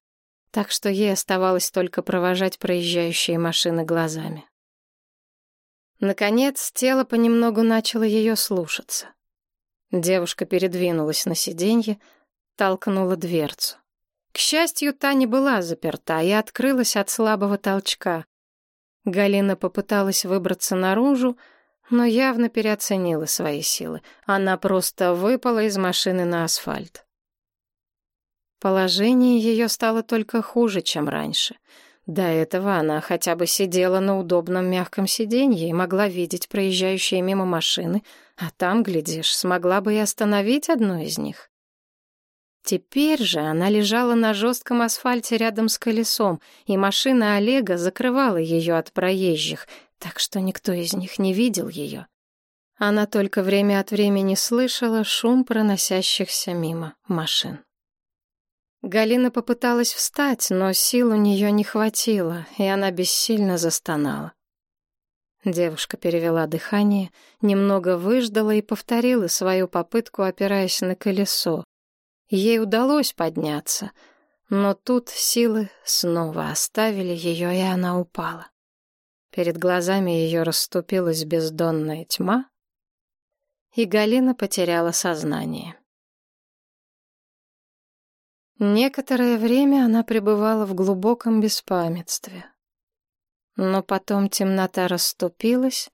так что ей оставалось только провожать проезжающие машины глазами. Наконец, тело понемногу начало ее слушаться. Девушка передвинулась на сиденье, толкнула дверцу. К счастью, та не была заперта и открылась от слабого толчка. Галина попыталась выбраться наружу, но явно переоценила свои силы. Она просто выпала из машины на асфальт. Положение ее стало только хуже, чем раньше. До этого она хотя бы сидела на удобном мягком сиденье и могла видеть проезжающие мимо машины, а там, глядишь, смогла бы и остановить одну из них. Теперь же она лежала на жестком асфальте рядом с колесом, и машина Олега закрывала ее от проезжих, так что никто из них не видел ее. Она только время от времени слышала шум проносящихся мимо машин. Галина попыталась встать, но сил у нее не хватило, и она бессильно застонала. Девушка перевела дыхание, немного выждала и повторила свою попытку, опираясь на колесо. Ей удалось подняться, но тут силы снова оставили ее, и она упала. Перед глазами ее расступилась бездонная тьма, и Галина потеряла сознание. Некоторое время она пребывала в глубоком беспамятстве. Но потом темнота расступилась.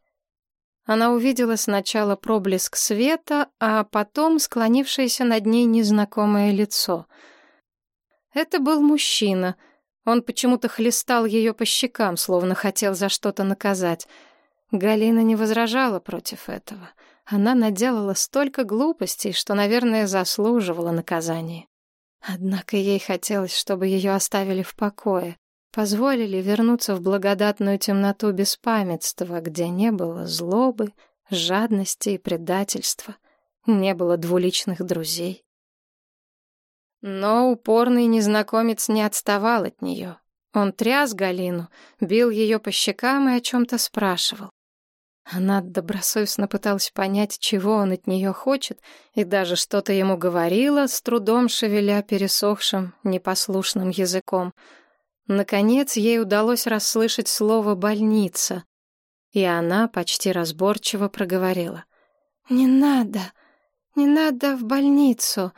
Она увидела сначала проблеск света, а потом склонившееся над ней незнакомое лицо. Это был мужчина. Он почему-то хлестал ее по щекам, словно хотел за что-то наказать. Галина не возражала против этого. Она наделала столько глупостей, что, наверное, заслуживала наказания. Однако ей хотелось, чтобы ее оставили в покое, позволили вернуться в благодатную темноту беспамятства, где не было злобы, жадности и предательства, не было двуличных друзей. Но упорный незнакомец не отставал от нее. Он тряс Галину, бил ее по щекам и о чем-то спрашивал. Она добросовестно пыталась понять, чего он от нее хочет, и даже что-то ему говорила, с трудом шевеля пересохшим, непослушным языком. Наконец ей удалось расслышать слово «больница», и она почти разборчиво проговорила. «Не надо, не надо в больницу,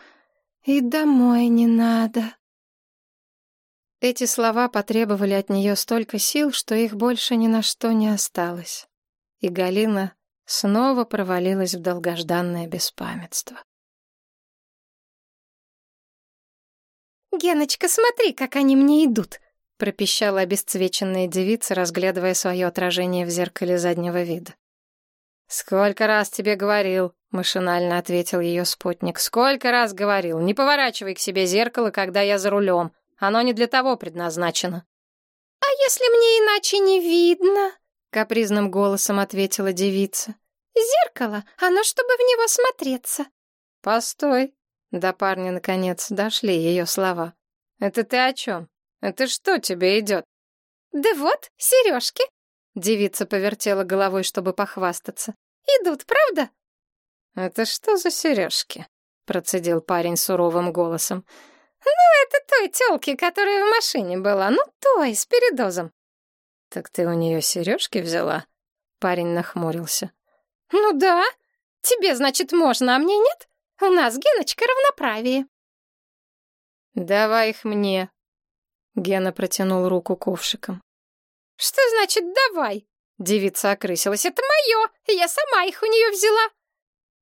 и домой не надо». Эти слова потребовали от нее столько сил, что их больше ни на что не осталось и Галина снова провалилась в долгожданное беспамятство. «Геночка, смотри, как они мне идут!» — пропищала обесцвеченная девица, разглядывая свое отражение в зеркале заднего вида. «Сколько раз тебе говорил?» — машинально ответил ее спутник. «Сколько раз говорил? Не поворачивай к себе зеркало, когда я за рулем. Оно не для того предназначено». «А если мне иначе не видно?» капризным голосом ответила девица. Зеркало, оно чтобы в него смотреться. Постой. До парня, наконец, дошли ее слова. Это ты о чем? Это что тебе идет? Да вот, сережки. Девица повертела головой, чтобы похвастаться. Идут, правда? Это что за сережки? Процедил парень суровым голосом. Ну, это той тёлки, которая в машине была. Ну, той, с передозом. «Так ты у нее сережки взяла?» Парень нахмурился. «Ну да. Тебе, значит, можно, а мне нет? У нас, Геночка, равноправие». «Давай их мне». Гена протянул руку ковшиком. «Что значит «давай»?» Девица окрысилась. «Это мое. Я сама их у нее взяла».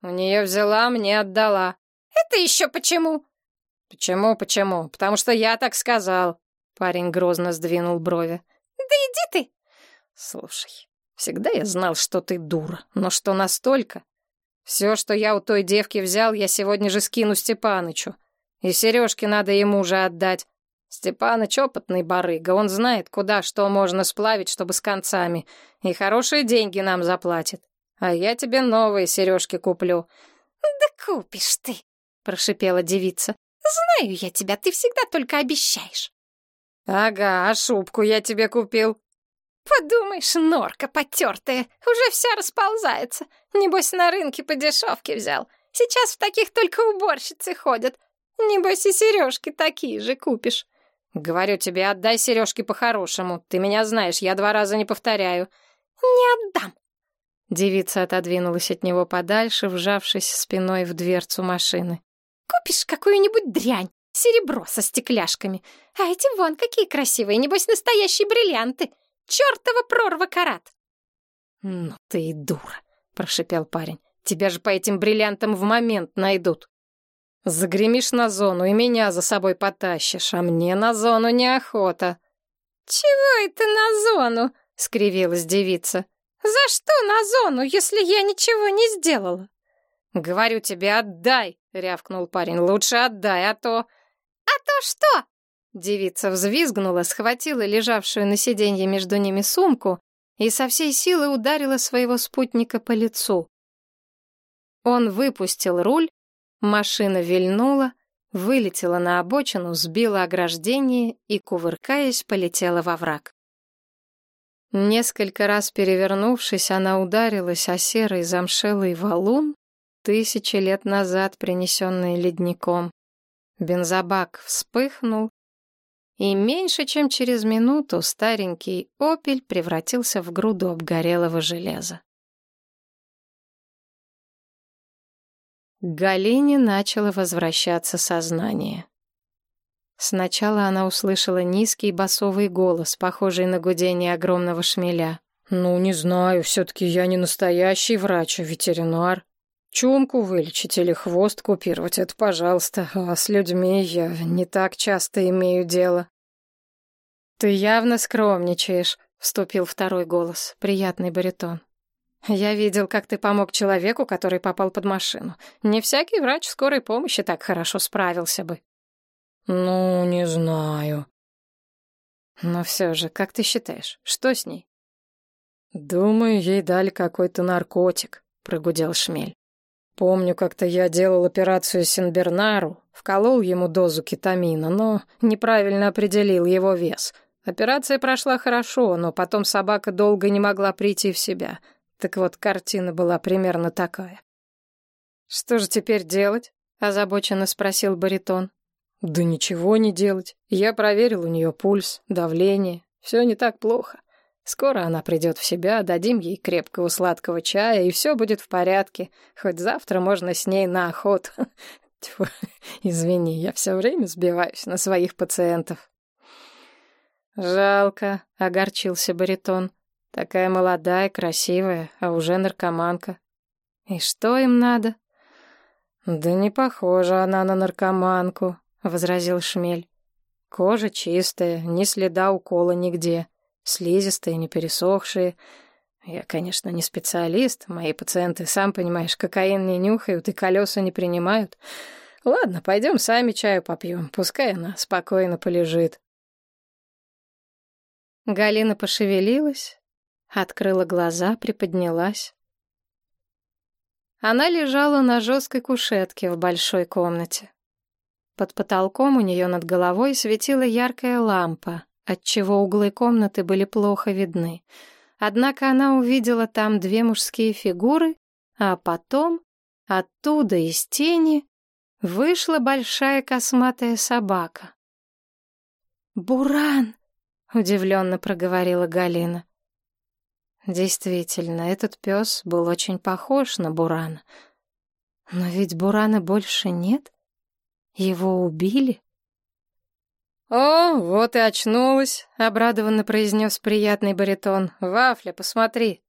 «У нее взяла, мне отдала». «Это еще почему?» «Почему, почему? Потому что я так сказал». Парень грозно сдвинул брови. Да иди ты!» «Слушай, всегда я знал, что ты дура, но что настолько? Все, что я у той девки взял, я сегодня же скину Степанычу. И сережки надо ему же отдать. Степаныч опытный барыга, он знает, куда что можно сплавить, чтобы с концами. И хорошие деньги нам заплатит. А я тебе новые сережки куплю». «Да купишь ты!» — прошипела девица. «Знаю я тебя, ты всегда только обещаешь». «Ага, а шубку я тебе купил». «Подумаешь, норка потертая, уже вся расползается. Небось, на рынке по дешевке взял. Сейчас в таких только уборщицы ходят. Небось, и сережки такие же купишь». «Говорю тебе, отдай сережки по-хорошему. Ты меня знаешь, я два раза не повторяю». «Не отдам». Девица отодвинулась от него подальше, вжавшись спиной в дверцу машины. «Купишь какую-нибудь дрянь, серебро со стекляшками. А эти вон какие красивые, небось, настоящие бриллианты. Чёртова прорва карат!» «Ну ты и дура!» — прошипел парень. «Тебя же по этим бриллиантам в момент найдут. Загремишь на зону и меня за собой потащишь, а мне на зону неохота». «Чего это на зону?» — скривилась девица. «За что на зону, если я ничего не сделала?» «Говорю тебе, отдай!» — рявкнул парень. «Лучше отдай, а то...» «А то что?» Девица взвизгнула, схватила лежавшую на сиденье между ними сумку и со всей силы ударила своего спутника по лицу. Он выпустил руль, машина вильнула, вылетела на обочину, сбила ограждение и, кувыркаясь, полетела во враг. Несколько раз перевернувшись, она ударилась о серый замшелый валун, тысячи лет назад принесенный ледником. Бензобак вспыхнул, и меньше чем через минуту старенький «Опель» превратился в груду обгорелого железа. Галине начало возвращаться сознание. Сначала она услышала низкий басовый голос, похожий на гудение огромного шмеля. «Ну, не знаю, все-таки я не настоящий врач, а ветеринар. Чумку вылечить или хвост купировать — это пожалуйста, а с людьми я не так часто имею дело». «Ты явно скромничаешь», — вступил второй голос, приятный баритон. «Я видел, как ты помог человеку, который попал под машину. Не всякий врач скорой помощи так хорошо справился бы». «Ну, не знаю». «Но все же, как ты считаешь, что с ней?» «Думаю, ей дали какой-то наркотик», — прогудел Шмель. «Помню, как-то я делал операцию Синбернару, вколол ему дозу кетамина, но неправильно определил его вес. Операция прошла хорошо, но потом собака долго не могла прийти в себя. Так вот, картина была примерно такая». «Что же теперь делать?» — озабоченно спросил баритон. Да ничего не делать. Я проверил у нее пульс, давление. Все не так плохо. Скоро она придет в себя, дадим ей крепкого сладкого чая, и все будет в порядке. Хоть завтра можно с ней на охоту. (laughs) Тьфу, извини, я все время сбиваюсь на своих пациентов. Жалко, огорчился баритон. Такая молодая, красивая, а уже наркоманка. И что им надо? Да не похожа она на наркоманку, — возразил Шмель. «Кожа чистая, ни следа укола нигде, слизистые, не пересохшие. Я, конечно, не специалист, мои пациенты, сам понимаешь, кокаин не нюхают и колеса не принимают. Ладно, пойдем сами чаю попьем, пускай она спокойно полежит». Галина пошевелилась, открыла глаза, приподнялась. Она лежала на жесткой кушетке в большой комнате. Под потолком у нее над головой светила яркая лампа, отчего углы комнаты были плохо видны. Однако она увидела там две мужские фигуры, а потом оттуда из тени вышла большая косматая собака. «Буран!» — удивленно проговорила Галина. Действительно, этот пес был очень похож на Бурана. Но ведь Бурана больше нет. Его убили? «О, вот и очнулась», — обрадованно произнес приятный баритон. «Вафля, посмотри».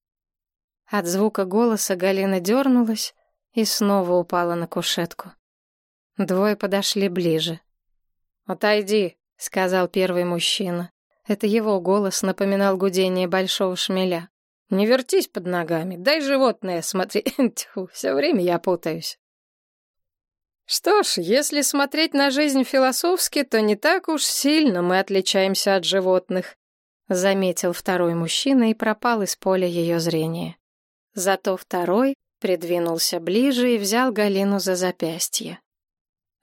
От звука голоса Галина дернулась и снова упала на кушетку. Двое подошли ближе. «Отойди», — сказал первый мужчина. Это его голос напоминал гудение большого шмеля. «Не вертись под ногами, дай животное смотреть. (laughs) Тьфу, все время я путаюсь». Что ж, если смотреть на жизнь философски, то не так уж сильно мы отличаемся от животных, заметил второй мужчина и пропал из поля ее зрения. Зато второй придвинулся ближе и взял Галину за запястье.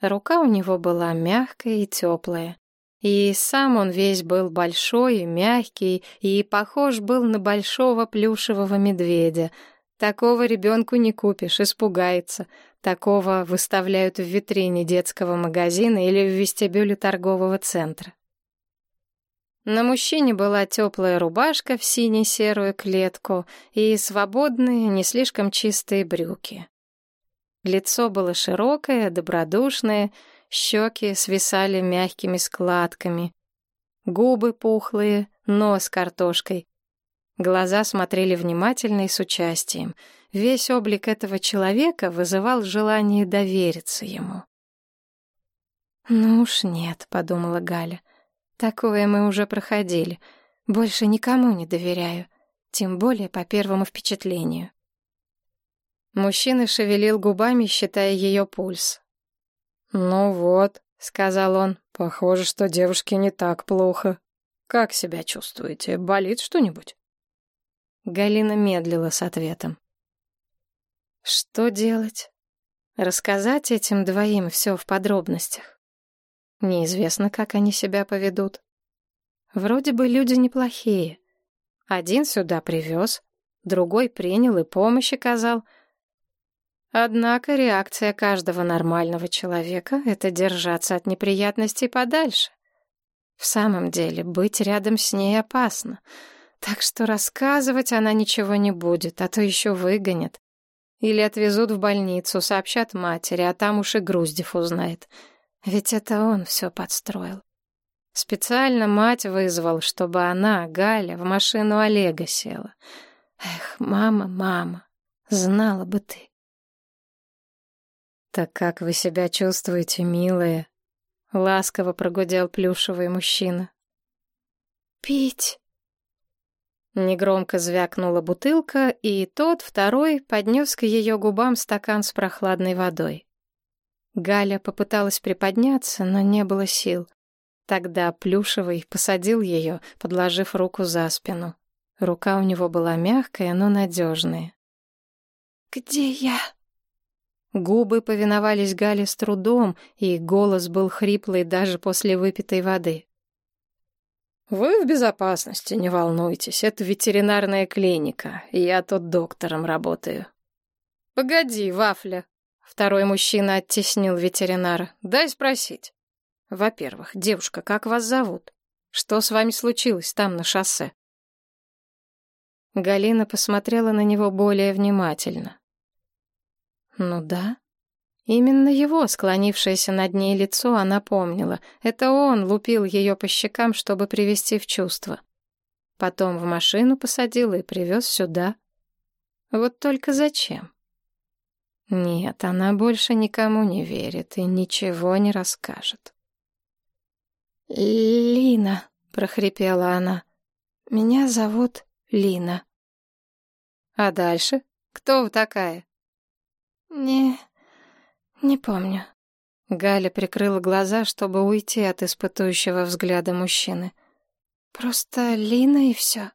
Рука у него была мягкая и теплая. И сам он весь был большой и мягкий, и похож был на большого плюшевого медведя. Такого ребенку не купишь, испугается. Такого выставляют в витрине детского магазина или в вестибюле торгового центра. На мужчине была теплая рубашка в сине-серую клетку и свободные, не слишком чистые брюки. Лицо было широкое, добродушное, щеки свисали мягкими складками, губы пухлые, нос картошкой. Глаза смотрели внимательно и с участием. Весь облик этого человека вызывал желание довериться ему. «Ну уж нет», — подумала Галя. «Такое мы уже проходили. Больше никому не доверяю, тем более по первому впечатлению». Мужчина шевелил губами, считая ее пульс. «Ну вот», — сказал он, — «похоже, что девушке не так плохо. Как себя чувствуете? Болит что-нибудь?» Галина медлила с ответом. «Что делать? Рассказать этим двоим все в подробностях? Неизвестно, как они себя поведут. Вроде бы люди неплохие. Один сюда привез, другой принял и помощь оказал — Однако реакция каждого нормального человека — это держаться от неприятностей подальше. В самом деле, быть рядом с ней опасно. Так что рассказывать она ничего не будет, а то еще выгонят. Или отвезут в больницу, сообщат матери, а там уж и Груздев узнает. Ведь это он все подстроил. Специально мать вызвал, чтобы она, Галя, в машину Олега села. Эх, мама, мама, знала бы ты. «Так как вы себя чувствуете, милая?» — ласково прогудел плюшевый мужчина. «Пить!» Негромко звякнула бутылка, и тот, второй, поднес к ее губам стакан с прохладной водой. Галя попыталась приподняться, но не было сил. Тогда Плюшевый посадил ее, подложив руку за спину. Рука у него была мягкая, но надежная. «Где я?» Губы повиновались Гале с трудом, и голос был хриплый даже после выпитой воды. «Вы в безопасности, не волнуйтесь. Это ветеринарная клиника, я тут доктором работаю». «Погоди, Вафля!» Второй мужчина оттеснил ветеринара. «Дай спросить. Во-первых, девушка, как вас зовут? Что с вами случилось там, на шоссе?» Галина посмотрела на него более внимательно. Ну да. Именно его, склонившееся над ней лицо, она помнила. Это он лупил ее по щекам, чтобы привести в чувство. Потом в машину посадил и привез сюда. Вот только зачем? Нет, она больше никому не верит и ничего не расскажет. «Лина», — прохрипела она, — «меня зовут Лина». «А дальше? Кто вы такая?» «Не... не помню». Галя прикрыла глаза, чтобы уйти от испытующего взгляда мужчины. «Просто Лина и все».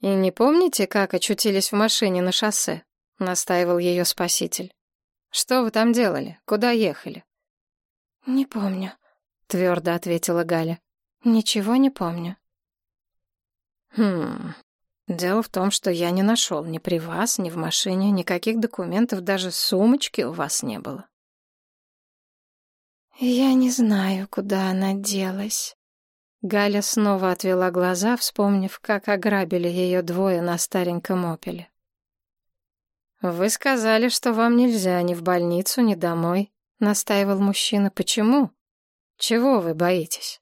«И не помните, как очутились в машине на шоссе?» — настаивал ее спаситель. «Что вы там делали? Куда ехали?» «Не помню», — твердо ответила Галя. «Ничего не помню». «Хм, Дело в том, что я не нашел ни при вас, ни в машине никаких документов, даже сумочки у вас не было. Я не знаю, куда она делась. Галя снова отвела глаза, вспомнив, как ограбили ее двое на стареньком опеле. «Вы сказали, что вам нельзя ни в больницу, ни домой», — настаивал мужчина. «Почему? Чего вы боитесь?»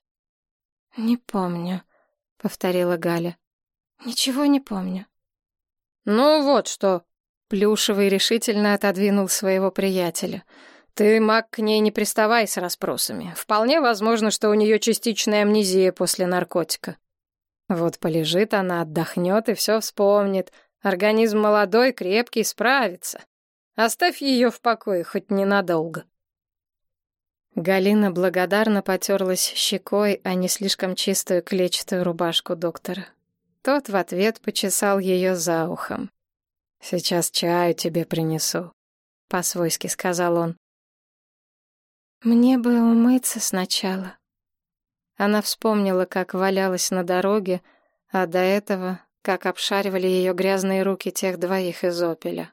«Не помню», — повторила Галя. Ничего не помню. Ну вот что. Плюшевый решительно отодвинул своего приятеля. Ты, маг, к ней не приставай с расспросами. Вполне возможно, что у нее частичная амнезия после наркотика. Вот полежит она, отдохнет и все вспомнит. Организм молодой, крепкий, справится. Оставь ее в покое, хоть ненадолго. Галина благодарно потерлась щекой, а не слишком чистую клетчатую рубашку доктора. Тот в ответ почесал ее за ухом. «Сейчас чаю тебе принесу», — по-свойски сказал он. «Мне бы умыться сначала». Она вспомнила, как валялась на дороге, а до этого, как обшаривали ее грязные руки тех двоих из опеля.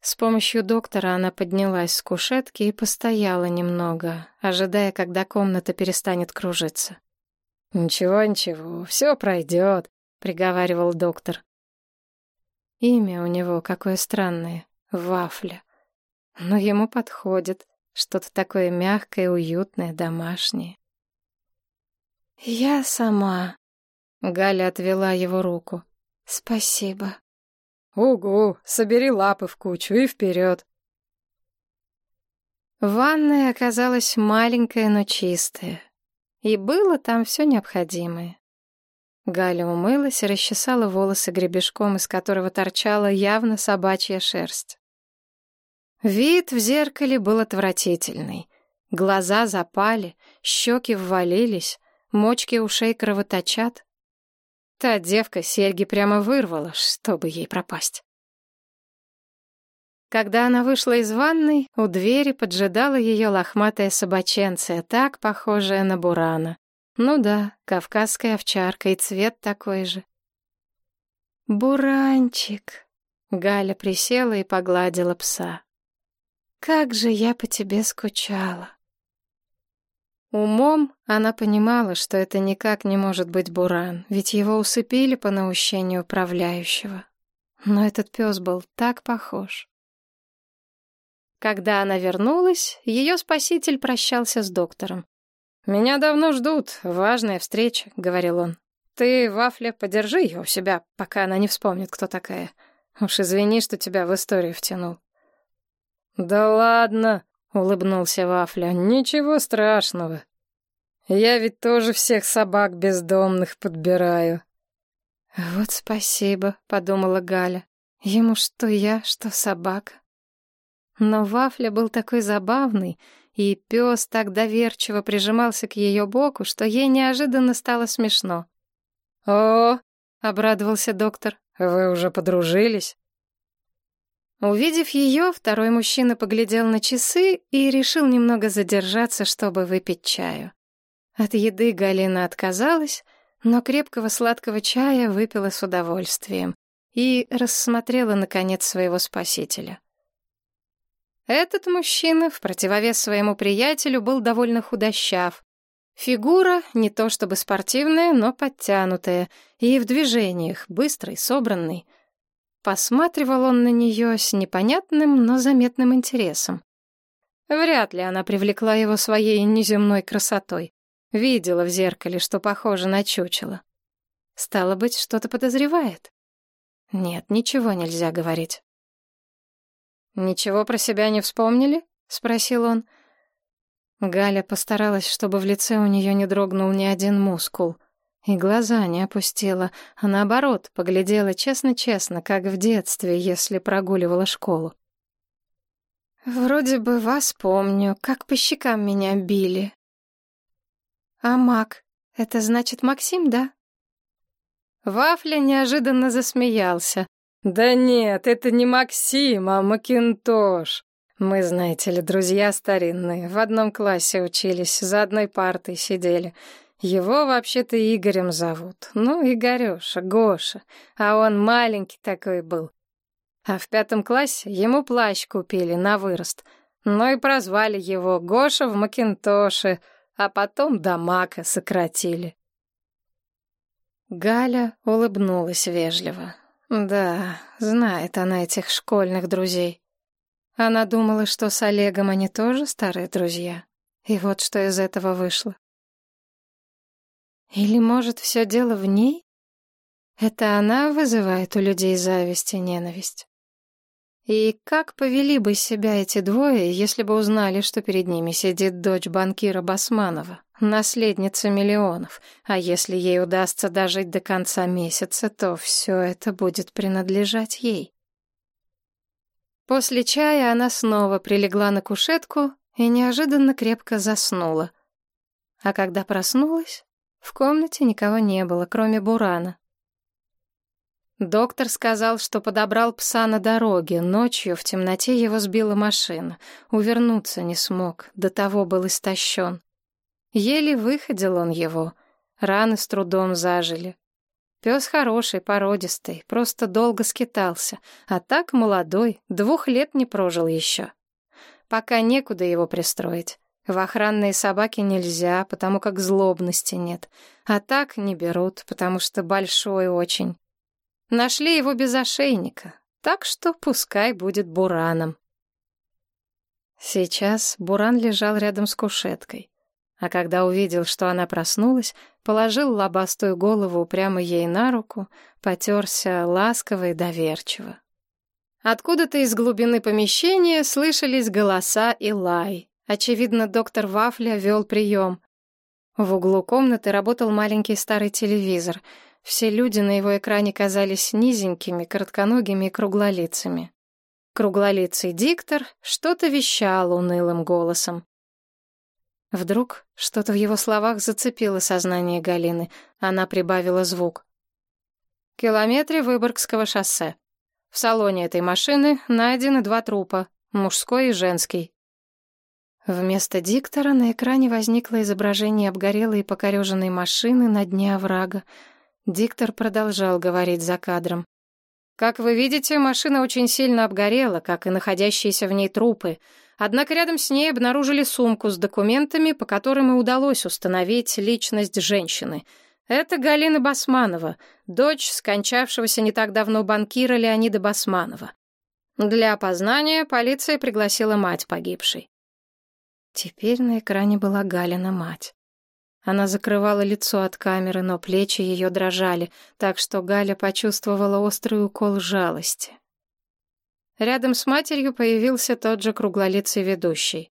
С помощью доктора она поднялась с кушетки и постояла немного, ожидая, когда комната перестанет кружиться. «Ничего, ничего, все пройдет», — приговаривал доктор. Имя у него какое странное — Вафля. Но ему подходит что-то такое мягкое, уютное, домашнее. «Я сама», — Галя отвела его руку. «Спасибо». «Угу, собери лапы в кучу и вперед». Ванная оказалась маленькая, но чистая. И было там все необходимое. Галя умылась и расчесала волосы гребешком, из которого торчала явно собачья шерсть. Вид в зеркале был отвратительный. Глаза запали, щеки ввалились, мочки ушей кровоточат. Та девка серьги прямо вырвала, чтобы ей пропасть. Когда она вышла из ванной, у двери поджидала ее лохматая собаченция, так похожая на бурана. Ну да, кавказская овчарка, и цвет такой же. «Буранчик!» — Галя присела и погладила пса. «Как же я по тебе скучала!» Умом она понимала, что это никак не может быть Буран, ведь его усыпили по наущению управляющего. Но этот пес был так похож. Когда она вернулась, ее спаситель прощался с доктором. «Меня давно ждут, важная встреча», — говорил он. «Ты, Вафля, подержи ее у себя, пока она не вспомнит, кто такая. Уж извини, что тебя в историю втянул». «Да ладно», — улыбнулся Вафля, — «ничего страшного. Я ведь тоже всех собак бездомных подбираю». «Вот спасибо», — подумала Галя. «Ему что я, что собака». Но Вафля был такой забавный, и пес так доверчиво прижимался к ее боку, что ей неожиданно стало смешно. «О!» — обрадовался доктор. «Вы уже подружились?» Увидев ее, второй мужчина поглядел на часы и решил немного задержаться, чтобы выпить чаю. От еды Галина отказалась, но крепкого сладкого чая выпила с удовольствием и рассмотрела, наконец, своего спасителя. Этот мужчина, в противовес своему приятелю, был довольно худощав. Фигура не то чтобы спортивная, но подтянутая, и в движениях, быстрый, собранный. Посматривал он на нее с непонятным, но заметным интересом. Вряд ли она привлекла его своей неземной красотой. Видела в зеркале, что похоже на чучело. Стало быть, что-то подозревает. Нет, ничего нельзя говорить. «Ничего про себя не вспомнили?» — спросил он. Галя постаралась, чтобы в лице у нее не дрогнул ни один мускул. И глаза не опустила, а наоборот, поглядела честно-честно, как в детстве, если прогуливала школу. «Вроде бы вас помню, как по щекам меня били». «А Мак, это значит Максим, да?» Вафля неожиданно засмеялся. «Да нет, это не Максим, а Макинтош. Мы, знаете ли, друзья старинные, в одном классе учились, за одной партой сидели. Его вообще-то Игорем зовут. Ну, Игорёша, Гоша. А он маленький такой был. А в пятом классе ему плащ купили на вырост. Ну и прозвали его Гоша в Макинтоше, а потом до Мака сократили. Галя улыбнулась вежливо. Да, знает она этих школьных друзей. Она думала, что с Олегом они тоже старые друзья. И вот что из этого вышло. Или, может, все дело в ней? Это она вызывает у людей зависть и ненависть. И как повели бы себя эти двое, если бы узнали, что перед ними сидит дочь банкира Басманова? Наследница миллионов, а если ей удастся дожить до конца месяца, то все это будет принадлежать ей. После чая она снова прилегла на кушетку и неожиданно крепко заснула. А когда проснулась, в комнате никого не было, кроме Бурана. Доктор сказал, что подобрал пса на дороге. Ночью в темноте его сбила машина. Увернуться не смог, до того был истощен. Еле выходил он его, раны с трудом зажили. Пес хороший, породистый, просто долго скитался, а так молодой, двух лет не прожил еще. Пока некуда его пристроить. В охранные собаки нельзя, потому как злобности нет. А так не берут, потому что большой очень. Нашли его без ошейника, так что пускай будет бураном. Сейчас буран лежал рядом с кушеткой. А когда увидел, что она проснулась, положил лобастую голову прямо ей на руку, потерся ласково и доверчиво. Откуда-то из глубины помещения слышались голоса и лай. Очевидно, доктор Вафля вел прием. В углу комнаты работал маленький старый телевизор. Все люди на его экране казались низенькими, коротконогими и круглолицами. Круглолицый диктор что-то вещал унылым голосом. Вдруг что-то в его словах зацепило сознание Галины. Она прибавила звук. Километре Выборгского шоссе. В салоне этой машины найдены два трупа, мужской и женский. Вместо диктора на экране возникло изображение обгорелой и покореженной машины на дне оврага. Диктор продолжал говорить за кадром. «Как вы видите, машина очень сильно обгорела, как и находящиеся в ней трупы. Однако рядом с ней обнаружили сумку с документами, по которым и удалось установить личность женщины. Это Галина Басманова, дочь скончавшегося не так давно банкира Леонида Басманова. Для опознания полиция пригласила мать погибшей. Теперь на экране была Галина мать. Она закрывала лицо от камеры, но плечи ее дрожали, так что Галя почувствовала острый укол жалости. Рядом с матерью появился тот же круглолицый ведущий.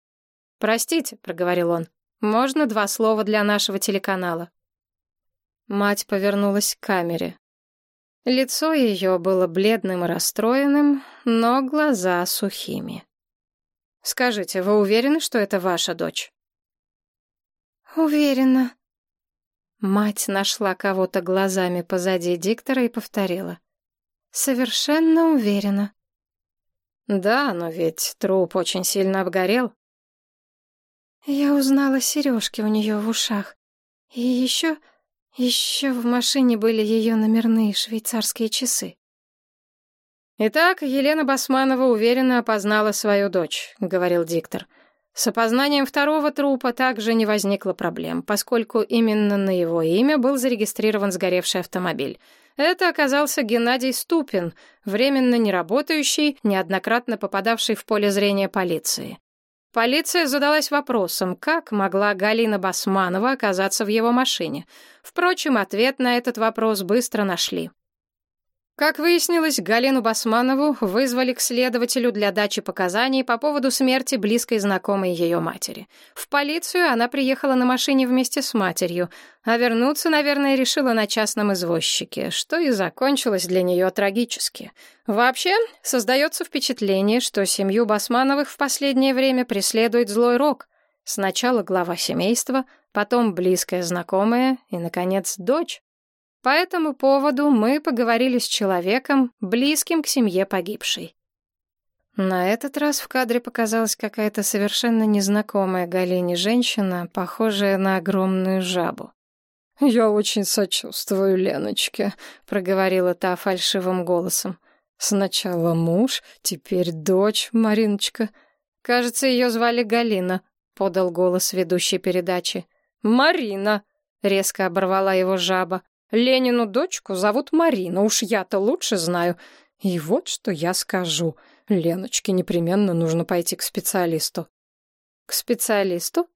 «Простите», — проговорил он, — «можно два слова для нашего телеканала?» Мать повернулась к камере. Лицо ее было бледным и расстроенным, но глаза сухими. Скажите, вы уверены, что это ваша дочь? Уверена. Мать нашла кого-то глазами позади диктора и повторила. Совершенно уверена. Да, но ведь труп очень сильно обгорел. Я узнала сережки у нее в ушах. И еще, еще в машине были ее номерные швейцарские часы. «Итак, Елена Басманова уверенно опознала свою дочь», — говорил диктор. С опознанием второго трупа также не возникло проблем, поскольку именно на его имя был зарегистрирован сгоревший автомобиль. Это оказался Геннадий Ступин, временно не работающий, неоднократно попадавший в поле зрения полиции. Полиция задалась вопросом, как могла Галина Басманова оказаться в его машине. Впрочем, ответ на этот вопрос быстро нашли. Как выяснилось, Галину Басманову вызвали к следователю для дачи показаний по поводу смерти близкой знакомой ее матери. В полицию она приехала на машине вместе с матерью, а вернуться, наверное, решила на частном извозчике, что и закончилось для нее трагически. Вообще, создается впечатление, что семью Басмановых в последнее время преследует злой рок. Сначала глава семейства, потом близкая знакомая и, наконец, дочь. По этому поводу мы поговорили с человеком, близким к семье погибшей. На этот раз в кадре показалась какая-то совершенно незнакомая Галине женщина, похожая на огромную жабу. «Я очень сочувствую Леночке», — проговорила та фальшивым голосом. «Сначала муж, теперь дочь, Мариночка. Кажется, ее звали Галина», — подал голос ведущей передачи. «Марина», — резко оборвала его жаба. Ленину дочку зовут Марина, уж я-то лучше знаю. И вот что я скажу. Леночке непременно нужно пойти к специалисту. К специалисту?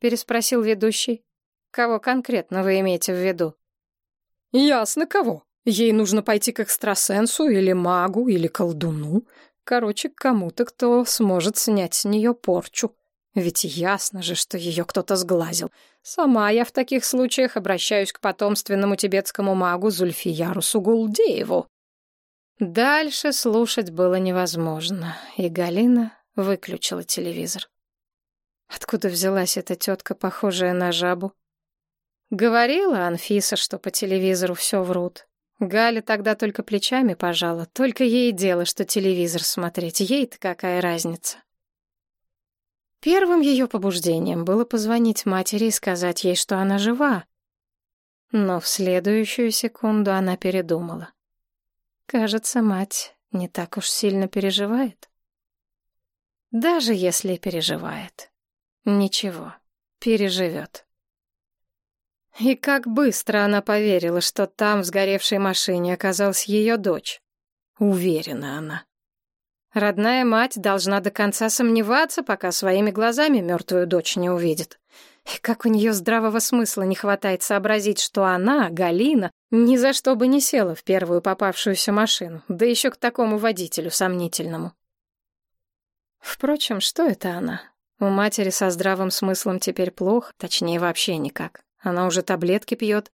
Переспросил ведущий. Кого конкретно вы имеете в виду? Ясно, кого. Ей нужно пойти к экстрасенсу или магу или колдуну. Короче, к кому-то, кто сможет снять с нее порчу. Ведь ясно же, что ее кто-то сглазил. Сама я в таких случаях обращаюсь к потомственному тибетскому магу Зульфияру Сугулдееву. Дальше слушать было невозможно, и Галина выключила телевизор. Откуда взялась эта тетка, похожая на жабу? Говорила Анфиса, что по телевизору все врут. Галя тогда только плечами пожала, только ей дело, что телевизор смотреть, ей-то какая разница. Первым ее побуждением было позвонить матери и сказать ей, что она жива. Но в следующую секунду она передумала. Кажется, мать не так уж сильно переживает. Даже если переживает. Ничего, переживет. И как быстро она поверила, что там, в сгоревшей машине, оказалась ее дочь. Уверена она. Родная мать должна до конца сомневаться, пока своими глазами мертвую дочь не увидит. И как у нее здравого смысла не хватает сообразить, что она, Галина, ни за что бы не села в первую попавшуюся машину, да еще к такому водителю сомнительному. Впрочем, что это она? У матери со здравым смыслом теперь плохо, точнее, вообще никак. Она уже таблетки пьет.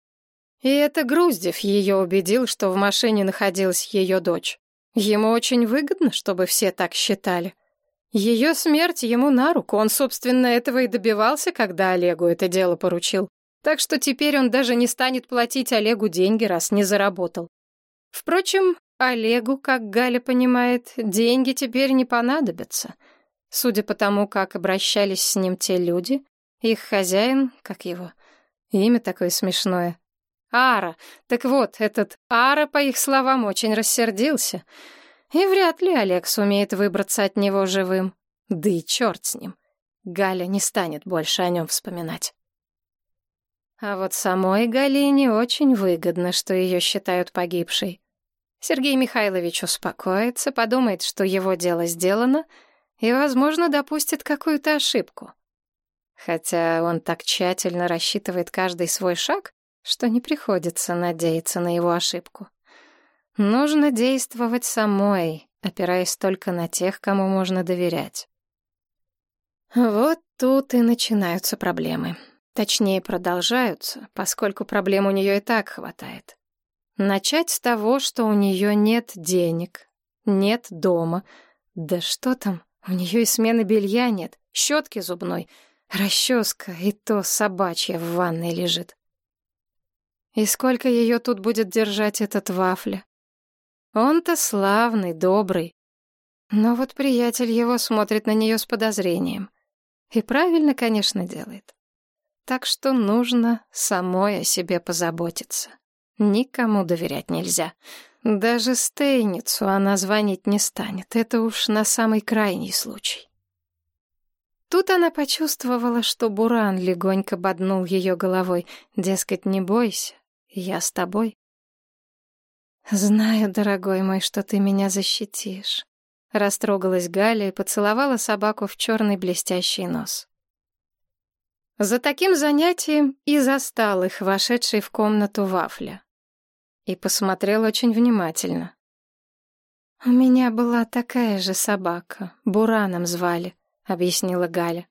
И это Груздев ее убедил, что в машине находилась ее дочь. Ему очень выгодно, чтобы все так считали. Ее смерть ему на руку, он, собственно, этого и добивался, когда Олегу это дело поручил. Так что теперь он даже не станет платить Олегу деньги, раз не заработал. Впрочем, Олегу, как Галя понимает, деньги теперь не понадобятся. Судя по тому, как обращались с ним те люди, их хозяин, как его, имя такое смешное, Ара. Так вот, этот Ара, по их словам, очень рассердился. И вряд ли Олег сумеет выбраться от него живым. Да и черт с ним. Галя не станет больше о нем вспоминать. А вот самой Галине очень выгодно, что ее считают погибшей. Сергей Михайлович успокоится, подумает, что его дело сделано, и, возможно, допустит какую-то ошибку. Хотя он так тщательно рассчитывает каждый свой шаг, что не приходится надеяться на его ошибку. Нужно действовать самой, опираясь только на тех, кому можно доверять. Вот тут и начинаются проблемы. Точнее, продолжаются, поскольку проблем у нее и так хватает. Начать с того, что у нее нет денег, нет дома. Да что там, у нее и смены белья нет, щетки зубной, расческа и то собачья в ванной лежит. И сколько ее тут будет держать этот вафля? Он-то славный, добрый. Но вот приятель его смотрит на нее с подозрением. И правильно, конечно, делает. Так что нужно самой о себе позаботиться. Никому доверять нельзя. Даже Стейницу она звонить не станет. Это уж на самый крайний случай. Тут она почувствовала, что Буран легонько боднул ее головой. Дескать, не бойся, я с тобой. Знаю, дорогой мой, что ты меня защитишь. Растрогалась Галя и поцеловала собаку в черный блестящий нос. За таким занятием и застал их вошедший в комнату Вафля. И посмотрел очень внимательно. «У меня была такая же собака, Бураном звали», — объяснила Галя.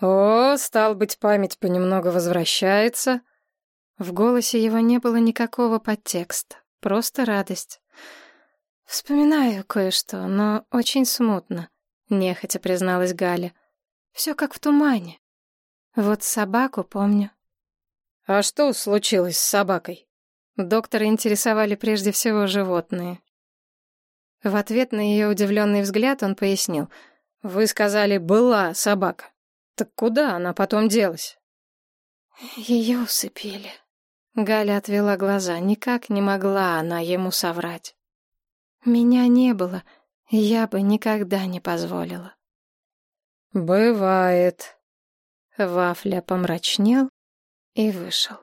«О, стал быть, память понемногу возвращается», в голосе его не было никакого подтекста, просто радость. «Вспоминаю кое-что, но очень смутно», — нехотя призналась Галя. «Все как в тумане. Вот собаку помню». «А что случилось с собакой?» Доктора интересовали прежде всего животные. В ответ на ее удивленный взгляд он пояснил. «Вы сказали, была собака. Так куда она потом делась?» «Ее усыпили», Галя отвела глаза. Никак не могла она ему соврать. «Меня не было, я бы никогда не позволила». «Бывает». Вафля помрачнел и вышел.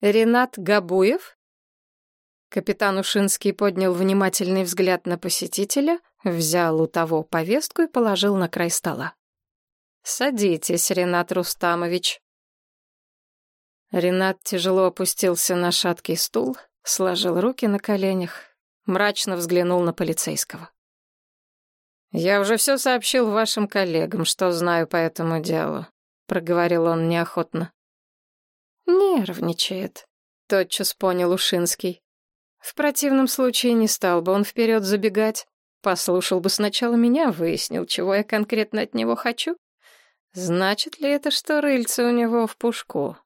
Ренат Габуев? Капитан Ушинский поднял внимательный взгляд на посетителя, взял у того повестку и положил на край стола. «Садитесь, Ренат Рустамович». Ренат тяжело опустился на шаткий стул, сложил руки на коленях, мрачно взглянул на полицейского. «Я уже все сообщил вашим коллегам, что знаю по этому делу», — проговорил он неохотно. «Нервничает», — тотчас понял Ушинский. «В противном случае не стал бы он вперед забегать. Послушал бы сначала меня, выяснил, чего я конкретно от него хочу, Значит ли это, что рыльце у него в пушку?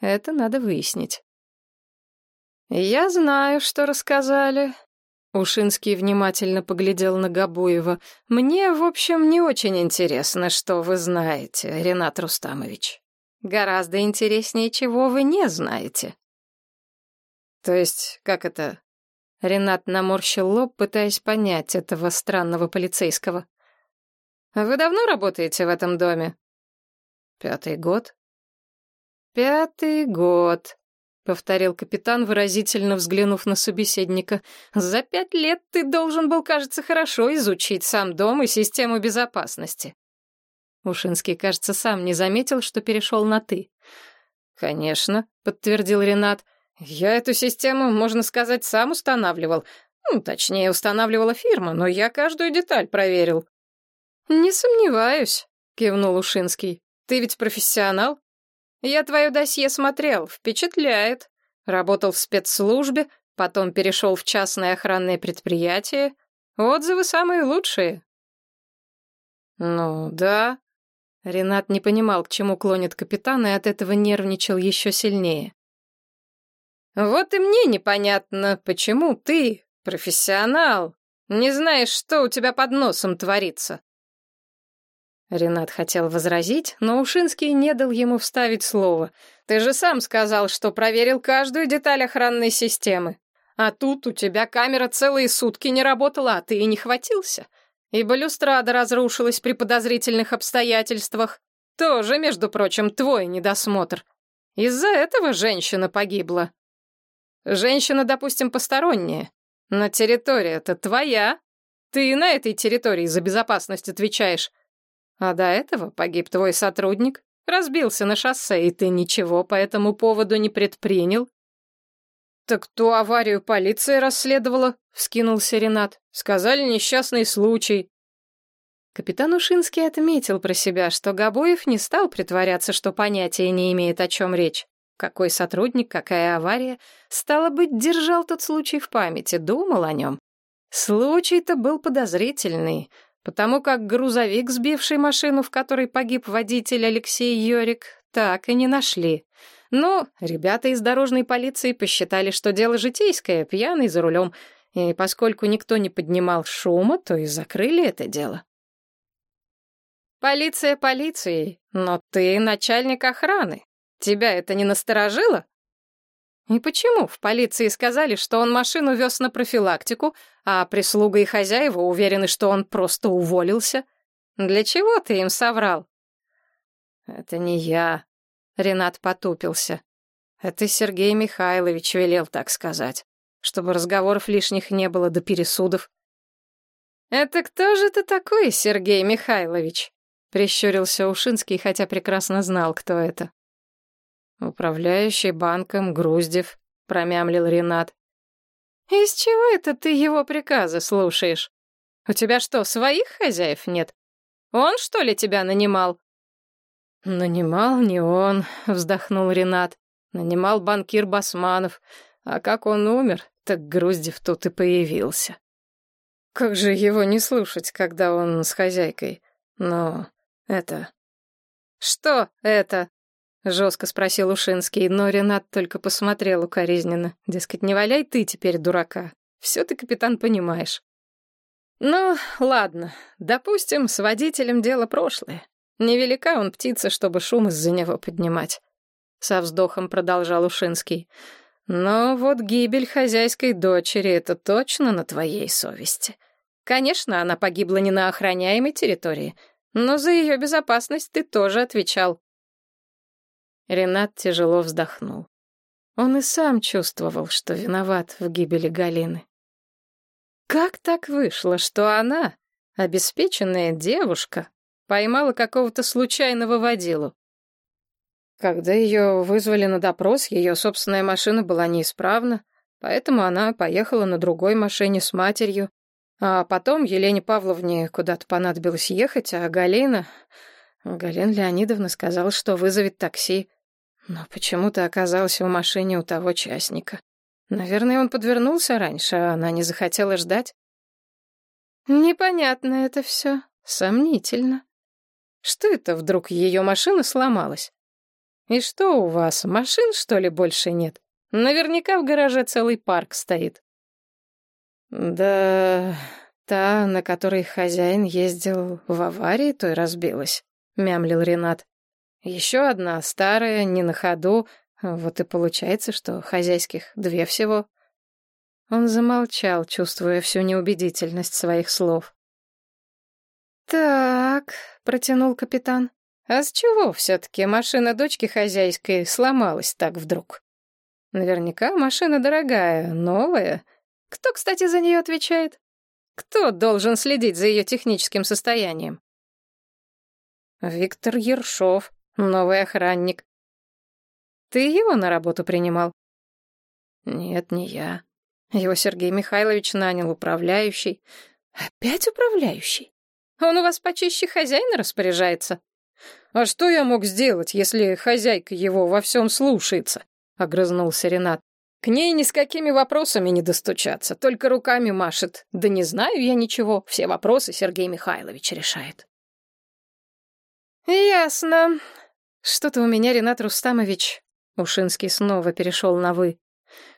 Это надо выяснить. Я знаю, что рассказали. Ушинский внимательно поглядел на Габуева. «Мне, в общем, не очень интересно, что вы знаете, Ренат Рустамович. Гораздо интереснее, чего вы не знаете». «То есть, как это?» Ренат наморщил лоб, пытаясь понять этого странного полицейского. «Вы давно работаете в этом доме?» «Пятый год». «Пятый год», — повторил капитан, выразительно взглянув на собеседника. «За пять лет ты должен был, кажется, хорошо изучить сам дом и систему безопасности». Ушинский, кажется, сам не заметил, что перешел на «ты». «Конечно», — подтвердил Ренат. «Я эту систему, можно сказать, сам устанавливал. Ну, точнее, устанавливала фирма, но я каждую деталь проверил». «Не сомневаюсь», — кивнул Ушинский. «Ты ведь профессионал?» Я твое досье смотрел, впечатляет. Работал в спецслужбе, потом перешел в частное охранное предприятие. Отзывы самые лучшие. Ну, да. Ренат не понимал, к чему клонит капитан, и от этого нервничал еще сильнее. Вот и мне непонятно, почему ты, профессионал, не знаешь, что у тебя под носом творится. Ренат хотел возразить, но Ушинский не дал ему вставить слово. «Ты же сам сказал, что проверил каждую деталь охранной системы. А тут у тебя камера целые сутки не работала, а ты и не хватился. И балюстрада разрушилась при подозрительных обстоятельствах. Тоже, между прочим, твой недосмотр. Из-за этого женщина погибла. Женщина, допустим, посторонняя. Но территория-то твоя. Ты на этой территории за безопасность отвечаешь. А до этого погиб твой сотрудник, разбился на шоссе, и ты ничего по этому поводу не предпринял. Так ту аварию полиция расследовала, вскинулся Ренат. Сказали несчастный случай. Капитан Ушинский отметил про себя, что Габоев не стал притворяться, что понятия не имеет, о чем речь. Какой сотрудник, какая авария. Стало быть, держал тот случай в памяти, думал о нем. Случай-то был подозрительный потому как грузовик, сбивший машину, в которой погиб водитель Алексей Йорик, так и не нашли. Но ребята из дорожной полиции посчитали, что дело житейское, пьяный за рулем, и поскольку никто не поднимал шума, то и закрыли это дело. Полиция полицией, но ты начальник охраны. Тебя это не насторожило? И почему в полиции сказали, что он машину вез на профилактику, а прислуга и хозяева уверены, что он просто уволился? Для чего ты им соврал? Это не я. Ренат потупился. Это Сергей Михайлович велел так сказать, чтобы разговоров лишних не было до пересудов. Это кто же ты такой, Сергей Михайлович? Прищурился Ушинский, хотя прекрасно знал, кто это. «Управляющий банком Груздев», — промямлил Ренат. «Из чего это ты его приказы слушаешь? У тебя что, своих хозяев нет? Он, что ли, тебя нанимал?» «Нанимал не он», — вздохнул Ренат. «Нанимал банкир Басманов. А как он умер, так Груздев тут и появился. Как же его не слушать, когда он с хозяйкой? Но это...» «Что это?» — жестко спросил Ушинский, но Ренат только посмотрел укоризненно. Дескать, не валяй ты теперь дурака. Все ты, капитан, понимаешь. Ну, ладно, допустим, с водителем дело прошлое. Невелика он птица, чтобы шум из-за него поднимать. Со вздохом продолжал Ушинский. Но вот гибель хозяйской дочери — это точно на твоей совести. Конечно, она погибла не на охраняемой территории, но за ее безопасность ты тоже отвечал. Ренат тяжело вздохнул. Он и сам чувствовал, что виноват в гибели Галины. Как так вышло, что она, обеспеченная девушка, поймала какого-то случайного водилу? Когда ее вызвали на допрос, ее собственная машина была неисправна, поэтому она поехала на другой машине с матерью, а потом Елене Павловне куда-то понадобилось ехать, а Галина... Галина Леонидовна сказала, что вызовет такси. Но почему-то оказался в машине у того частника. Наверное, он подвернулся раньше, а она не захотела ждать. Непонятно это все. Сомнительно. Что это вдруг ее машина сломалась? И что у вас, машин, что ли, больше нет? Наверняка в гараже целый парк стоит. Да, та, на которой хозяин ездил в аварии, той разбилась, мямлил Ренат. Еще одна старая, не на ходу, вот и получается, что хозяйских две всего. Он замолчал, чувствуя всю неубедительность своих слов. «Так», — протянул капитан, — «а с чего все-таки машина дочки хозяйской сломалась так вдруг?» «Наверняка машина дорогая, новая. Кто, кстати, за нее отвечает? Кто должен следить за ее техническим состоянием?» «Виктор Ершов, новый охранник. Ты его на работу принимал?» «Нет, не я. Его Сергей Михайлович нанял управляющий. Опять управляющий? Он у вас почище хозяина распоряжается? А что я мог сделать, если хозяйка его во всем слушается? Огрызнулся Ренат. К ней ни с какими вопросами не достучаться, только руками машет. Да не знаю я ничего, все вопросы Сергей Михайлович решает. Ясно. Что-то у меня, Ренат Рустамович... Ушинский снова перешел на «вы».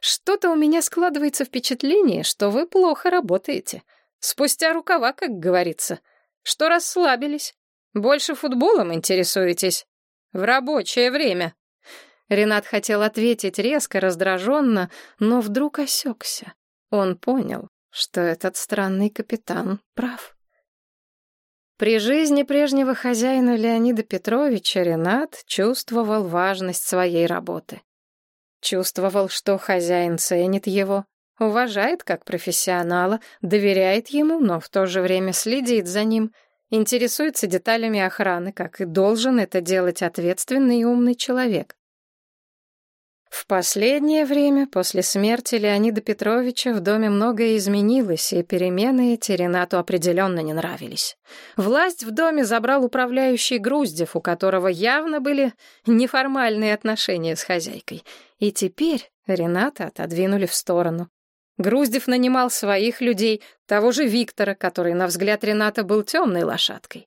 Что-то у меня складывается впечатление, что вы плохо работаете. Спустя рукава, как говорится. Что расслабились. Больше футболом интересуетесь. В рабочее время. Ренат хотел ответить резко, раздраженно, но вдруг осекся. Он понял, что этот странный капитан прав. При жизни прежнего хозяина Леонида Петровича Ренат чувствовал важность своей работы. Чувствовал, что хозяин ценит его, уважает как профессионала, доверяет ему, но в то же время следит за ним, интересуется деталями охраны, как и должен это делать ответственный и умный человек. В последнее время, после смерти Леонида Петровича, в доме многое изменилось, и перемены эти Ренату определенно не нравились. Власть в доме забрал управляющий Груздев, у которого явно были неформальные отношения с хозяйкой — и теперь Рената отодвинули в сторону. Груздев нанимал своих людей, того же Виктора, который, на взгляд Рената, был темной лошадкой.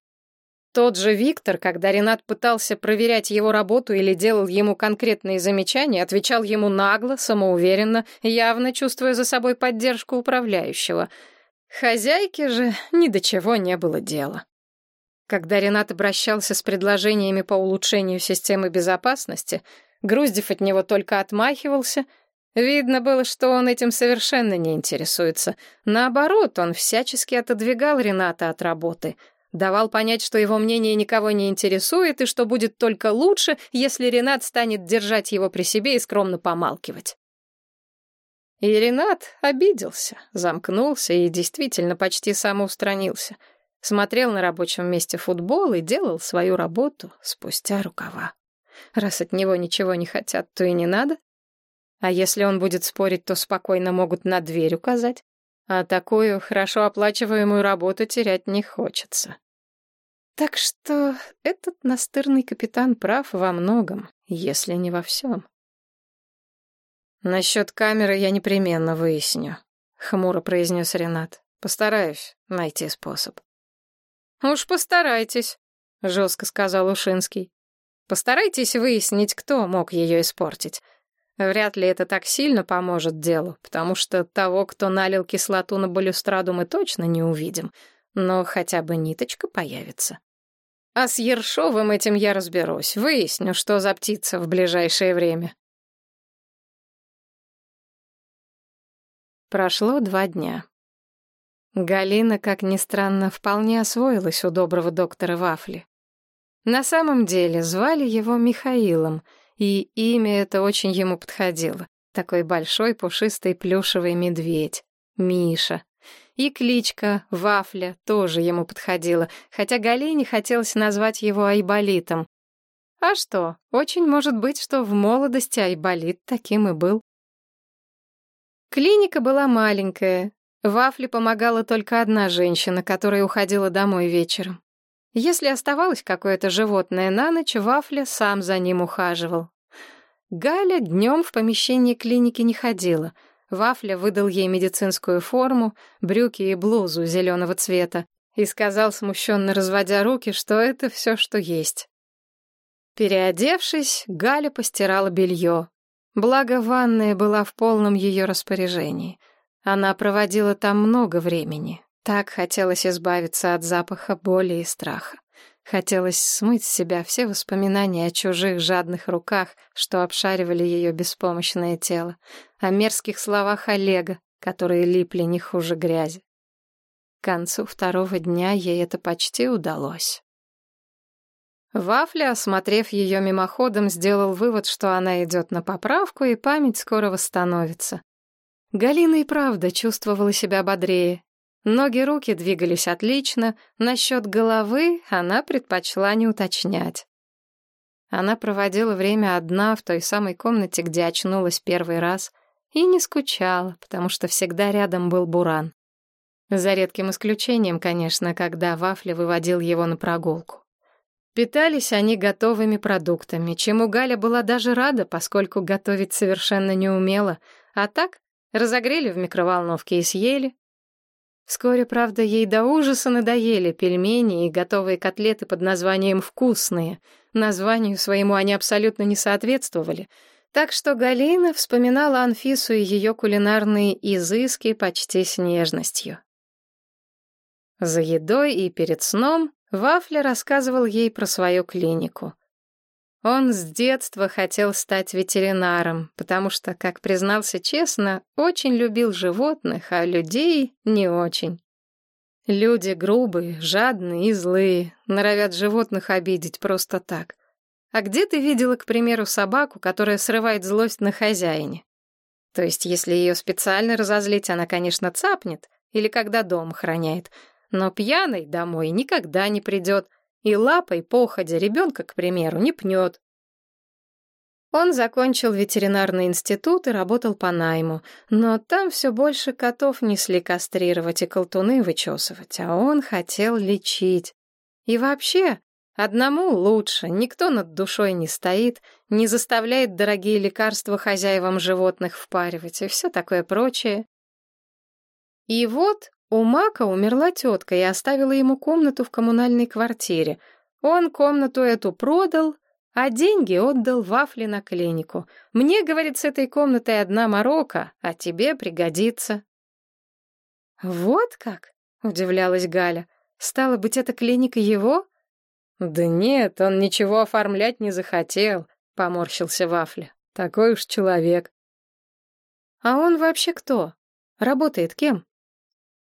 Тот же Виктор, когда Ренат пытался проверять его работу или делал ему конкретные замечания, отвечал ему нагло, самоуверенно, явно чувствуя за собой поддержку управляющего. Хозяйке же ни до чего не было дела. Когда Ренат обращался с предложениями по улучшению системы безопасности, Груздев от него только отмахивался. Видно было, что он этим совершенно не интересуется. Наоборот, он всячески отодвигал Рената от работы, давал понять, что его мнение никого не интересует и что будет только лучше, если Ренат станет держать его при себе и скромно помалкивать. И Ренат обиделся, замкнулся и действительно почти самоустранился. Смотрел на рабочем месте футбол и делал свою работу спустя рукава. Раз от него ничего не хотят, то и не надо. А если он будет спорить, то спокойно могут на дверь указать. А такую хорошо оплачиваемую работу терять не хочется. Так что этот настырный капитан прав во многом, если не во всем. «Насчет камеры я непременно выясню», — хмуро произнес Ренат. «Постараюсь найти способ». «Уж постарайтесь», — жестко сказал Ушинский. Постарайтесь выяснить, кто мог ее испортить. Вряд ли это так сильно поможет делу, потому что того, кто налил кислоту на балюстраду, мы точно не увидим. Но хотя бы ниточка появится. А с Ершовым этим я разберусь, выясню, что за птица в ближайшее время. Прошло два дня. Галина, как ни странно, вполне освоилась у доброго доктора Вафли. На самом деле звали его Михаилом, и имя это очень ему подходило. Такой большой пушистый плюшевый медведь. Миша. И кличка Вафля тоже ему подходила, хотя Галине хотелось назвать его Айболитом. А что, очень может быть, что в молодости Айболит таким и был. Клиника была маленькая. Вафле помогала только одна женщина, которая уходила домой вечером. Если оставалось какое-то животное на ночь, Вафля сам за ним ухаживал. Галя днем в помещении клиники не ходила. Вафля выдал ей медицинскую форму, брюки и блузу зеленого цвета и сказал, смущенно разводя руки, что это все, что есть. Переодевшись, Галя постирала белье. Благо, ванная была в полном ее распоряжении. Она проводила там много времени. Так хотелось избавиться от запаха боли и страха. Хотелось смыть с себя все воспоминания о чужих жадных руках, что обшаривали ее беспомощное тело, о мерзких словах Олега, которые липли не хуже грязи. К концу второго дня ей это почти удалось. Вафля, осмотрев ее мимоходом, сделал вывод, что она идет на поправку, и память скоро восстановится. Галина и правда чувствовала себя бодрее. Ноги руки двигались отлично, насчет головы она предпочла не уточнять. Она проводила время одна в той самой комнате, где очнулась первый раз, и не скучала, потому что всегда рядом был Буран. За редким исключением, конечно, когда Вафля выводил его на прогулку. Питались они готовыми продуктами, чему Галя была даже рада, поскольку готовить совершенно не умела, а так разогрели в микроволновке и съели. Вскоре, правда, ей до ужаса надоели пельмени и готовые котлеты под названием «вкусные». Названию своему они абсолютно не соответствовали — так что Галина вспоминала Анфису и ее кулинарные изыски почти с нежностью. За едой и перед сном Вафля рассказывал ей про свою клинику. Он с детства хотел стать ветеринаром, потому что, как признался честно, очень любил животных, а людей не очень. Люди грубые, жадные и злые, норовят животных обидеть просто так. А где ты видела, к примеру, собаку, которая срывает злость на хозяине? То есть, если ее специально разозлить, она, конечно, цапнет, или когда дом охраняет, но пьяный домой никогда не придет, и лапой походя ребенка, к примеру, не пнет. Он закончил ветеринарный институт и работал по найму, но там все больше котов несли кастрировать и колтуны вычесывать, а он хотел лечить. И вообще, одному лучше, никто над душой не стоит, не заставляет дорогие лекарства хозяевам животных впаривать и все такое прочее. И вот у Мака умерла тетка и оставила ему комнату в коммунальной квартире. Он комнату эту продал, а деньги отдал Вафли на клинику. Мне, говорит, с этой комнатой одна морока, а тебе пригодится. Вот как? Удивлялась Галя. Стало быть, эта клиника его? Да нет, он ничего оформлять не захотел, поморщился Вафля. Такой уж человек. А он вообще кто? Работает кем?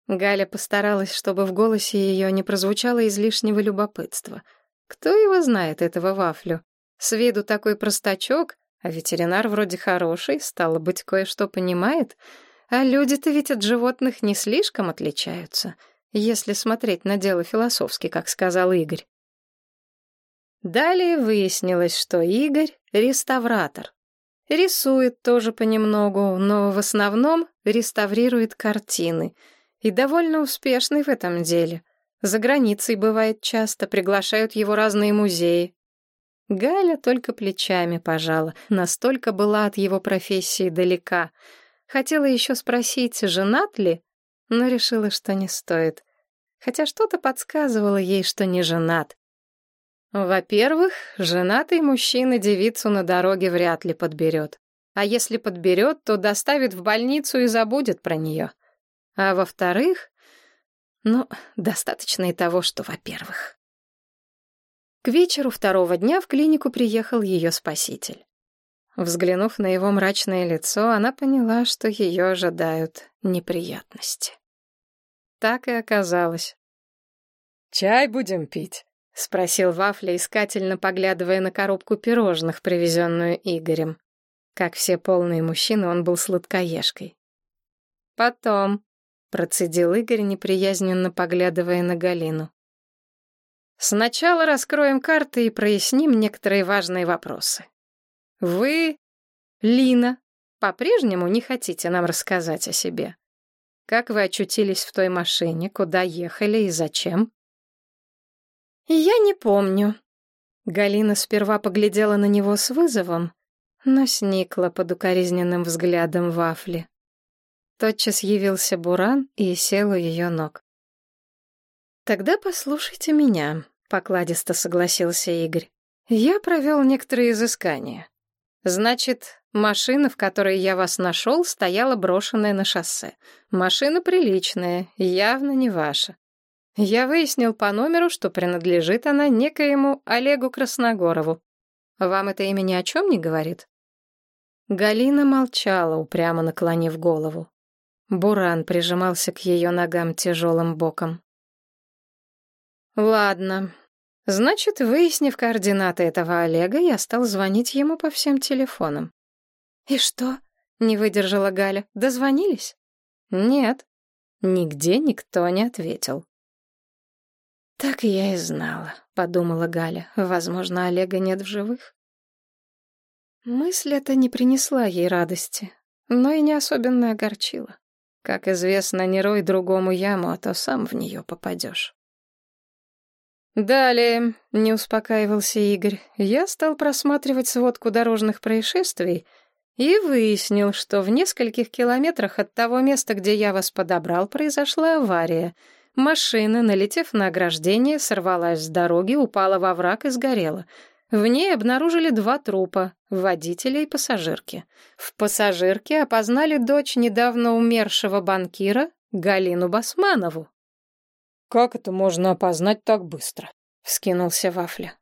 Галя постаралась, чтобы в голосе ее не прозвучало излишнего любопытства. Кто его знает, этого вафлю? С виду такой простачок, а ветеринар вроде хороший, стало быть, кое-что понимает. А люди-то ведь от животных не слишком отличаются, если смотреть на дело философски, как сказал Игорь. Далее выяснилось, что Игорь — реставратор. Рисует тоже понемногу, но в основном реставрирует картины — и довольно успешный в этом деле. За границей бывает часто, приглашают его разные музеи. Галя только плечами пожала, настолько была от его профессии далека. Хотела еще спросить, женат ли, но решила, что не стоит. Хотя что-то подсказывало ей, что не женат. Во-первых, женатый мужчина девицу на дороге вряд ли подберет. А если подберет, то доставит в больницу и забудет про нее. А во-вторых, ну, достаточно и того, что во-первых. К вечеру второго дня в клинику приехал ее спаситель. Взглянув на его мрачное лицо, она поняла, что ее ожидают неприятности. Так и оказалось. «Чай будем пить?» — спросил Вафля, искательно поглядывая на коробку пирожных, привезенную Игорем. Как все полные мужчины, он был сладкоежкой. «Потом», процедил Игорь, неприязненно поглядывая на Галину. Сначала раскроем карты и проясним некоторые важные вопросы. Вы, Лина, по-прежнему не хотите нам рассказать о себе. Как вы очутились в той машине, куда ехали и зачем? Я не помню. Галина сперва поглядела на него с вызовом, но сникла под укоризненным взглядом Вафли. Тотчас явился Буран и сел у ее ног. «Тогда послушайте меня», — покладисто согласился Игорь. «Я провел некоторые изыскания. Значит, машина, в которой я вас нашел, стояла брошенная на шоссе. Машина приличная, явно не ваша. Я выяснил по номеру, что принадлежит она некоему Олегу Красногорову. Вам это имя ни о чем не говорит? Галина молчала, упрямо наклонив голову. Буран прижимался к ее ногам тяжелым боком. «Ладно. Значит, выяснив координаты этого Олега, я стал звонить ему по всем телефонам». «И что?» — не выдержала Галя. «Дозвонились?» «Нет. Нигде никто не ответил». «Так я и знала», — подумала Галя. «Возможно, Олега нет в живых». Мысль эта не принесла ей радости, но и не особенно огорчила. Как известно, не рой другому яму, а то сам в нее попадешь. Далее, не успокаивался Игорь, я стал просматривать сводку дорожных происшествий и выяснил, что в нескольких километрах от того места, где я вас подобрал, произошла авария. Машина, налетев на ограждение, сорвалась с дороги, упала во враг и сгорела — в ней обнаружили два трупа — водителя и пассажирки. В пассажирке опознали дочь недавно умершего банкира Галину Басманову. «Как это можно опознать так быстро?» — вскинулся Вафля.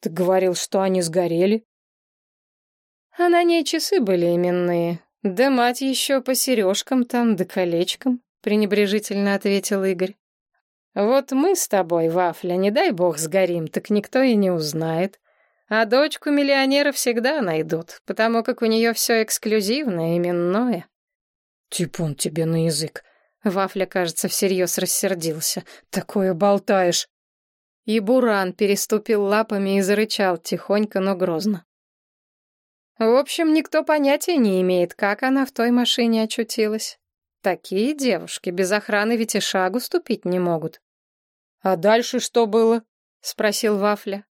«Ты говорил, что они сгорели?» А на ней часы были именные. Да мать еще по сережкам там, да колечкам, — пренебрежительно ответил Игорь. Вот мы с тобой, Вафля, не дай бог сгорим, так никто и не узнает. А дочку миллионера всегда найдут, потому как у нее все эксклюзивное, именное. Типун тебе на язык. Вафля, кажется, всерьез рассердился. Такое болтаешь. И Буран переступил лапами и зарычал тихонько, но грозно. В общем, никто понятия не имеет, как она в той машине очутилась. Такие девушки без охраны ведь и шагу ступить не могут. «А дальше что было?» — спросил Вафля.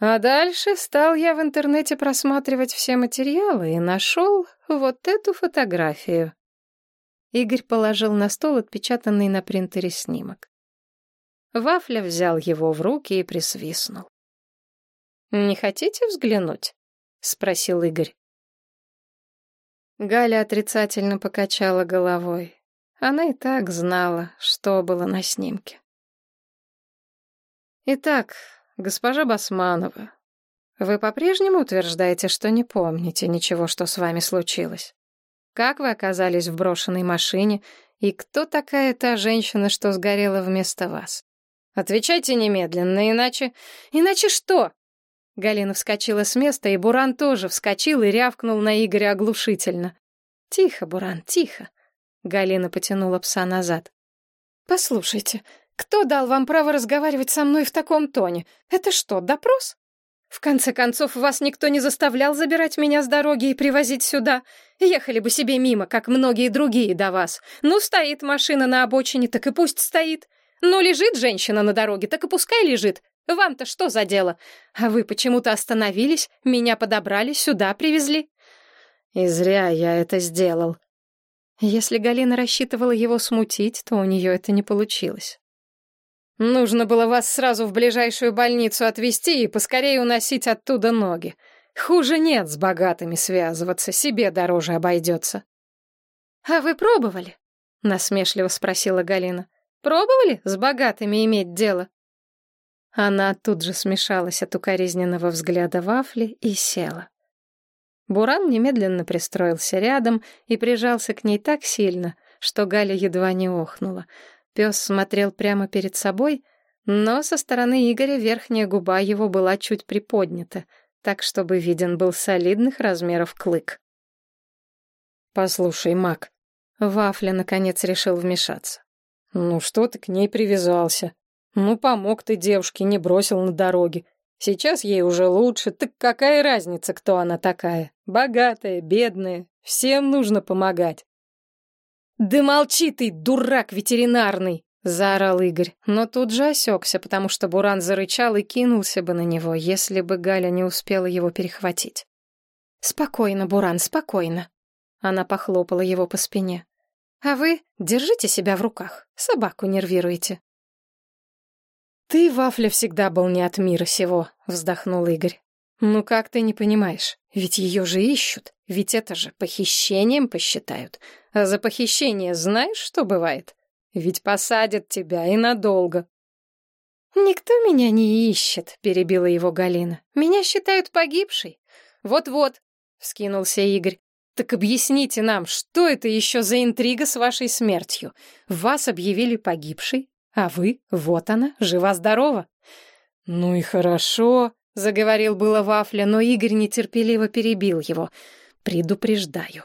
А дальше стал я в интернете просматривать все материалы и нашел вот эту фотографию. Игорь положил на стол отпечатанный на принтере снимок. Вафля взял его в руки и присвистнул. «Не хотите взглянуть?» — спросил Игорь. Галя отрицательно покачала головой. Она и так знала, что было на снимке. «Итак, «Госпожа Басманова, вы по-прежнему утверждаете, что не помните ничего, что с вами случилось? Как вы оказались в брошенной машине, и кто такая та женщина, что сгорела вместо вас? Отвечайте немедленно, иначе... Иначе что?» Галина вскочила с места, и Буран тоже вскочил и рявкнул на Игоря оглушительно. «Тихо, Буран, тихо!» Галина потянула пса назад. «Послушайте, кто дал вам право разговаривать со мной в таком тоне? Это что, допрос? В конце концов, вас никто не заставлял забирать меня с дороги и привозить сюда. Ехали бы себе мимо, как многие другие до вас. Ну, стоит машина на обочине, так и пусть стоит. Ну, лежит женщина на дороге, так и пускай лежит. Вам-то что за дело? А вы почему-то остановились, меня подобрали, сюда привезли. И зря я это сделал. Если Галина рассчитывала его смутить, то у нее это не получилось. Нужно было вас сразу в ближайшую больницу отвезти и поскорее уносить оттуда ноги. Хуже нет с богатыми связываться, себе дороже обойдется. «А вы пробовали?» — насмешливо спросила Галина. «Пробовали с богатыми иметь дело?» Она тут же смешалась от укоризненного взгляда вафли и села. Буран немедленно пристроился рядом и прижался к ней так сильно, что Галя едва не охнула — Пес смотрел прямо перед собой, но со стороны Игоря верхняя губа его была чуть приподнята, так, чтобы виден был солидных размеров клык. «Послушай, Мак», — Вафля наконец решил вмешаться. «Ну что ты к ней привязался? Ну помог ты девушке, не бросил на дороге. Сейчас ей уже лучше, так какая разница, кто она такая? Богатая, бедная, всем нужно помогать. «Да молчи ты, дурак ветеринарный!» — заорал Игорь, но тут же осекся, потому что Буран зарычал и кинулся бы на него, если бы Галя не успела его перехватить. «Спокойно, Буран, спокойно!» Она похлопала его по спине. «А вы держите себя в руках, собаку нервируете». «Ты, Вафля, всегда был не от мира сего», — вздохнул Игорь. «Ну как ты не понимаешь? Ведь ее же ищут. Ведь это же похищением посчитают. А за похищение знаешь, что бывает? Ведь посадят тебя и надолго». «Никто меня не ищет», — перебила его Галина. «Меня считают погибшей». «Вот-вот», — вскинулся Игорь. «Так объясните нам, что это еще за интрига с вашей смертью? Вас объявили погибшей, а вы, вот она, жива-здорова». «Ну и хорошо», — заговорил было Вафля, но Игорь нетерпеливо перебил его. «Предупреждаю,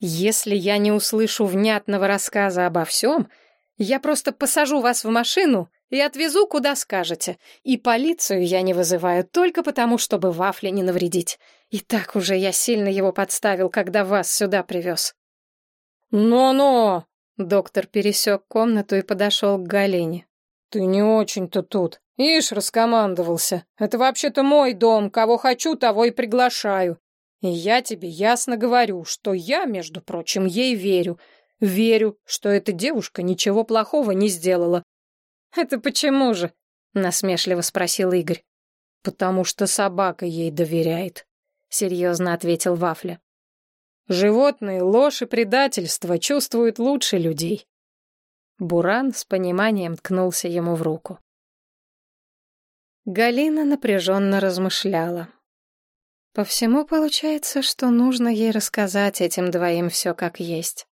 если я не услышу внятного рассказа обо всем, я просто посажу вас в машину и отвезу, куда скажете. И полицию я не вызываю только потому, чтобы Вафле не навредить. И так уже я сильно его подставил, когда вас сюда привез». «Но-но!» — доктор пересек комнату и подошел к Галине. «Ты не очень-то тут. Ишь, раскомандовался. Это вообще-то мой дом. Кого хочу, того и приглашаю. И я тебе ясно говорю, что я, между прочим, ей верю. Верю, что эта девушка ничего плохого не сделала. Это почему же? насмешливо спросил Игорь. Потому что собака ей доверяет, серьезно ответил Вафля. Животные ложь и предательство чувствуют лучше людей. Буран с пониманием ткнулся ему в руку. Галина напряженно размышляла. По всему получается, что нужно ей рассказать этим двоим все как есть.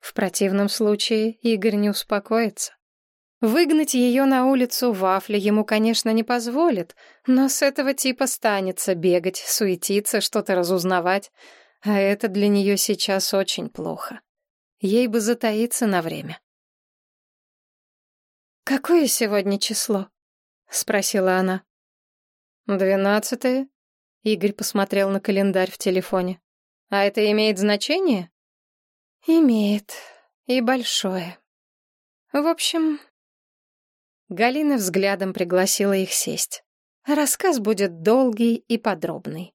В противном случае Игорь не успокоится. Выгнать ее на улицу Вафля ему, конечно, не позволит, но с этого типа станется бегать, суетиться, что-то разузнавать, а это для нее сейчас очень плохо. Ей бы затаиться на время. «Какое сегодня число?» — спросила она. «Двенадцатое?» — Игорь посмотрел на календарь в телефоне. «А это имеет значение?» Имеет. И большое. В общем... Галина взглядом пригласила их сесть. Рассказ будет долгий и подробный.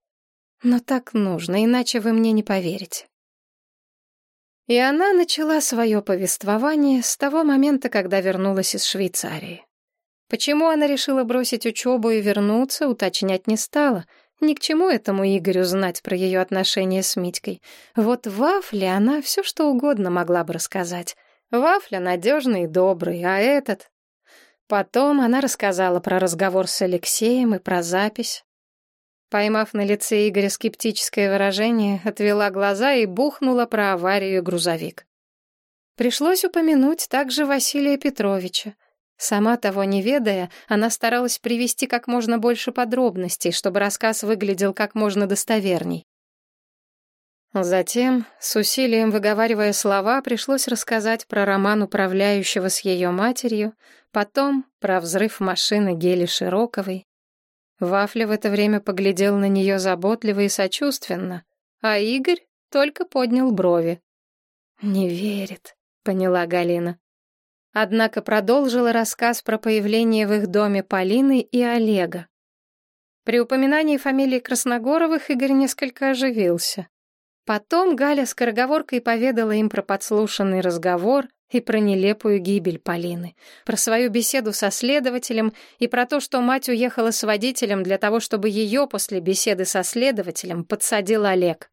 Но так нужно, иначе вы мне не поверите. И она начала свое повествование с того момента, когда вернулась из Швейцарии. Почему она решила бросить учебу и вернуться, уточнять не стала — ни к чему этому Игорю знать про ее отношения с Митькой. Вот Вафле она все что угодно могла бы рассказать. Вафля надежный и добрый, а этот... Потом она рассказала про разговор с Алексеем и про запись. Поймав на лице Игоря скептическое выражение, отвела глаза и бухнула про аварию грузовик. Пришлось упомянуть также Василия Петровича. Сама того не ведая, она старалась привести как можно больше подробностей, чтобы рассказ выглядел как можно достоверней. Затем, с усилием выговаривая слова, пришлось рассказать про роман управляющего с ее матерью, потом про взрыв машины Гели Широковой. Вафля в это время поглядел на нее заботливо и сочувственно, а Игорь только поднял брови. «Не верит», — поняла Галина. Однако продолжила рассказ про появление в их доме Полины и Олега. При упоминании фамилии Красногоровых Игорь несколько оживился. Потом Галя скороговоркой поведала им про подслушанный разговор и про нелепую гибель Полины, про свою беседу со следователем и про то, что мать уехала с водителем для того, чтобы ее после беседы со следователем подсадил Олег.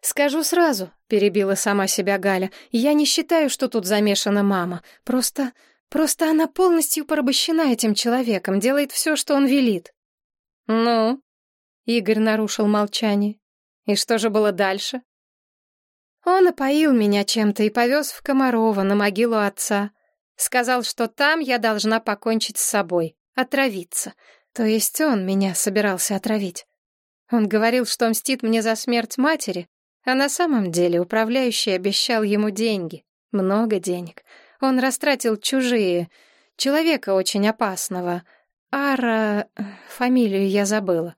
«Скажу сразу», — перебила сама себя Галя, «я не считаю, что тут замешана мама. Просто... просто она полностью порабощена этим человеком, делает все, что он велит». «Ну?» — Игорь нарушил молчание. «И что же было дальше?» Он опоил меня чем-то и повез в Комарова на могилу отца. Сказал, что там я должна покончить с собой, отравиться. То есть он меня собирался отравить. Он говорил, что мстит мне за смерть матери, а на самом деле управляющий обещал ему деньги, много денег. Он растратил чужие, человека очень опасного. Ара... фамилию я забыла.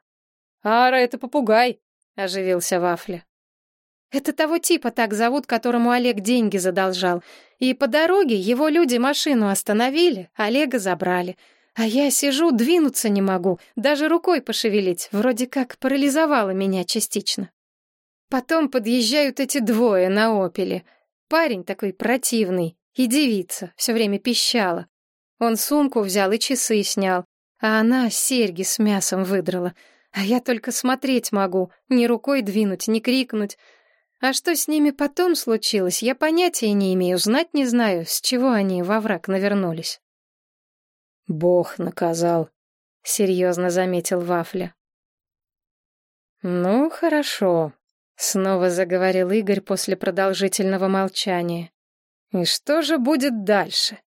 «Ара — это попугай», — оживился Вафля. «Это того типа так зовут, которому Олег деньги задолжал. И по дороге его люди машину остановили, Олега забрали. А я сижу, двинуться не могу, даже рукой пошевелить, вроде как парализовало меня частично. Потом подъезжают эти двое на «Опеле». Парень такой противный, и девица, все время пищала. Он сумку взял и часы снял, а она серьги с мясом выдрала. А я только смотреть могу, ни рукой двинуть, ни крикнуть. А что с ними потом случилось, я понятия не имею, знать не знаю, с чего они во враг навернулись. Бог наказал, — серьезно заметил Вафля. «Ну, хорошо», — снова заговорил Игорь после продолжительного молчания. «И что же будет дальше?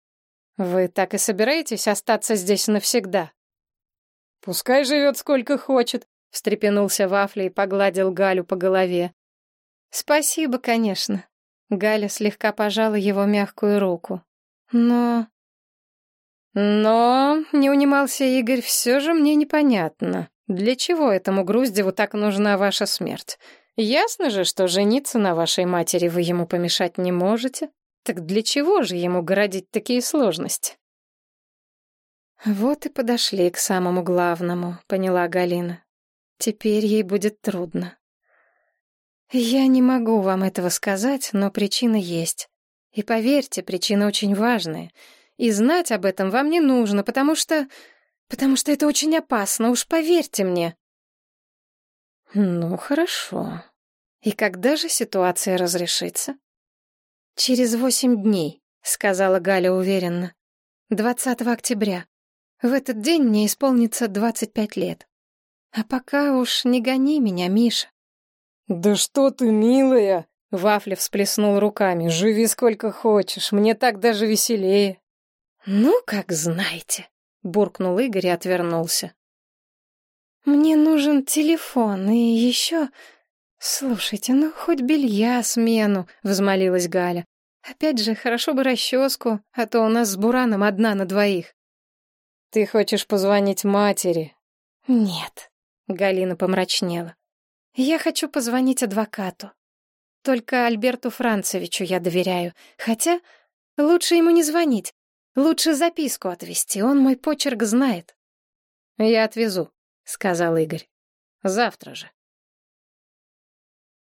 Вы так и собираетесь остаться здесь навсегда?» «Пускай живет сколько хочет», — встрепенулся Вафля и погладил Галю по голове. «Спасибо, конечно». Галя слегка пожала его мягкую руку. «Но...» «Но...» — не унимался Игорь, — «все же мне непонятно. Для чего этому Груздеву так нужна ваша смерть? Ясно же, что жениться на вашей матери вы ему помешать не можете. Так для чего же ему городить такие сложности?» «Вот и подошли к самому главному», — поняла Галина. «Теперь ей будет трудно». «Я не могу вам этого сказать, но причина есть. И поверьте, причина очень важная. И знать об этом вам не нужно, потому что... потому что это очень опасно, уж поверьте мне». «Ну, хорошо. И когда же ситуация разрешится?» «Через восемь дней», — сказала Галя уверенно. «20 октября. В этот день мне исполнится двадцать пять лет. А пока уж не гони меня, Миша. Да что ты, милая, Вафля всплеснул руками. Живи сколько хочешь, мне так даже веселее. Ну, как знаете, буркнул Игорь и отвернулся. Мне нужен телефон и еще... Слушайте, ну хоть белья смену, взмолилась Галя. Опять же, хорошо бы расческу, а то у нас с Бураном одна на двоих. «Ты хочешь позвонить матери?» «Нет», — Галина помрачнела. «Я хочу позвонить адвокату. Только Альберту Францевичу я доверяю. Хотя лучше ему не звонить. Лучше записку отвезти, он мой почерк знает». «Я отвезу», — сказал Игорь. «Завтра же».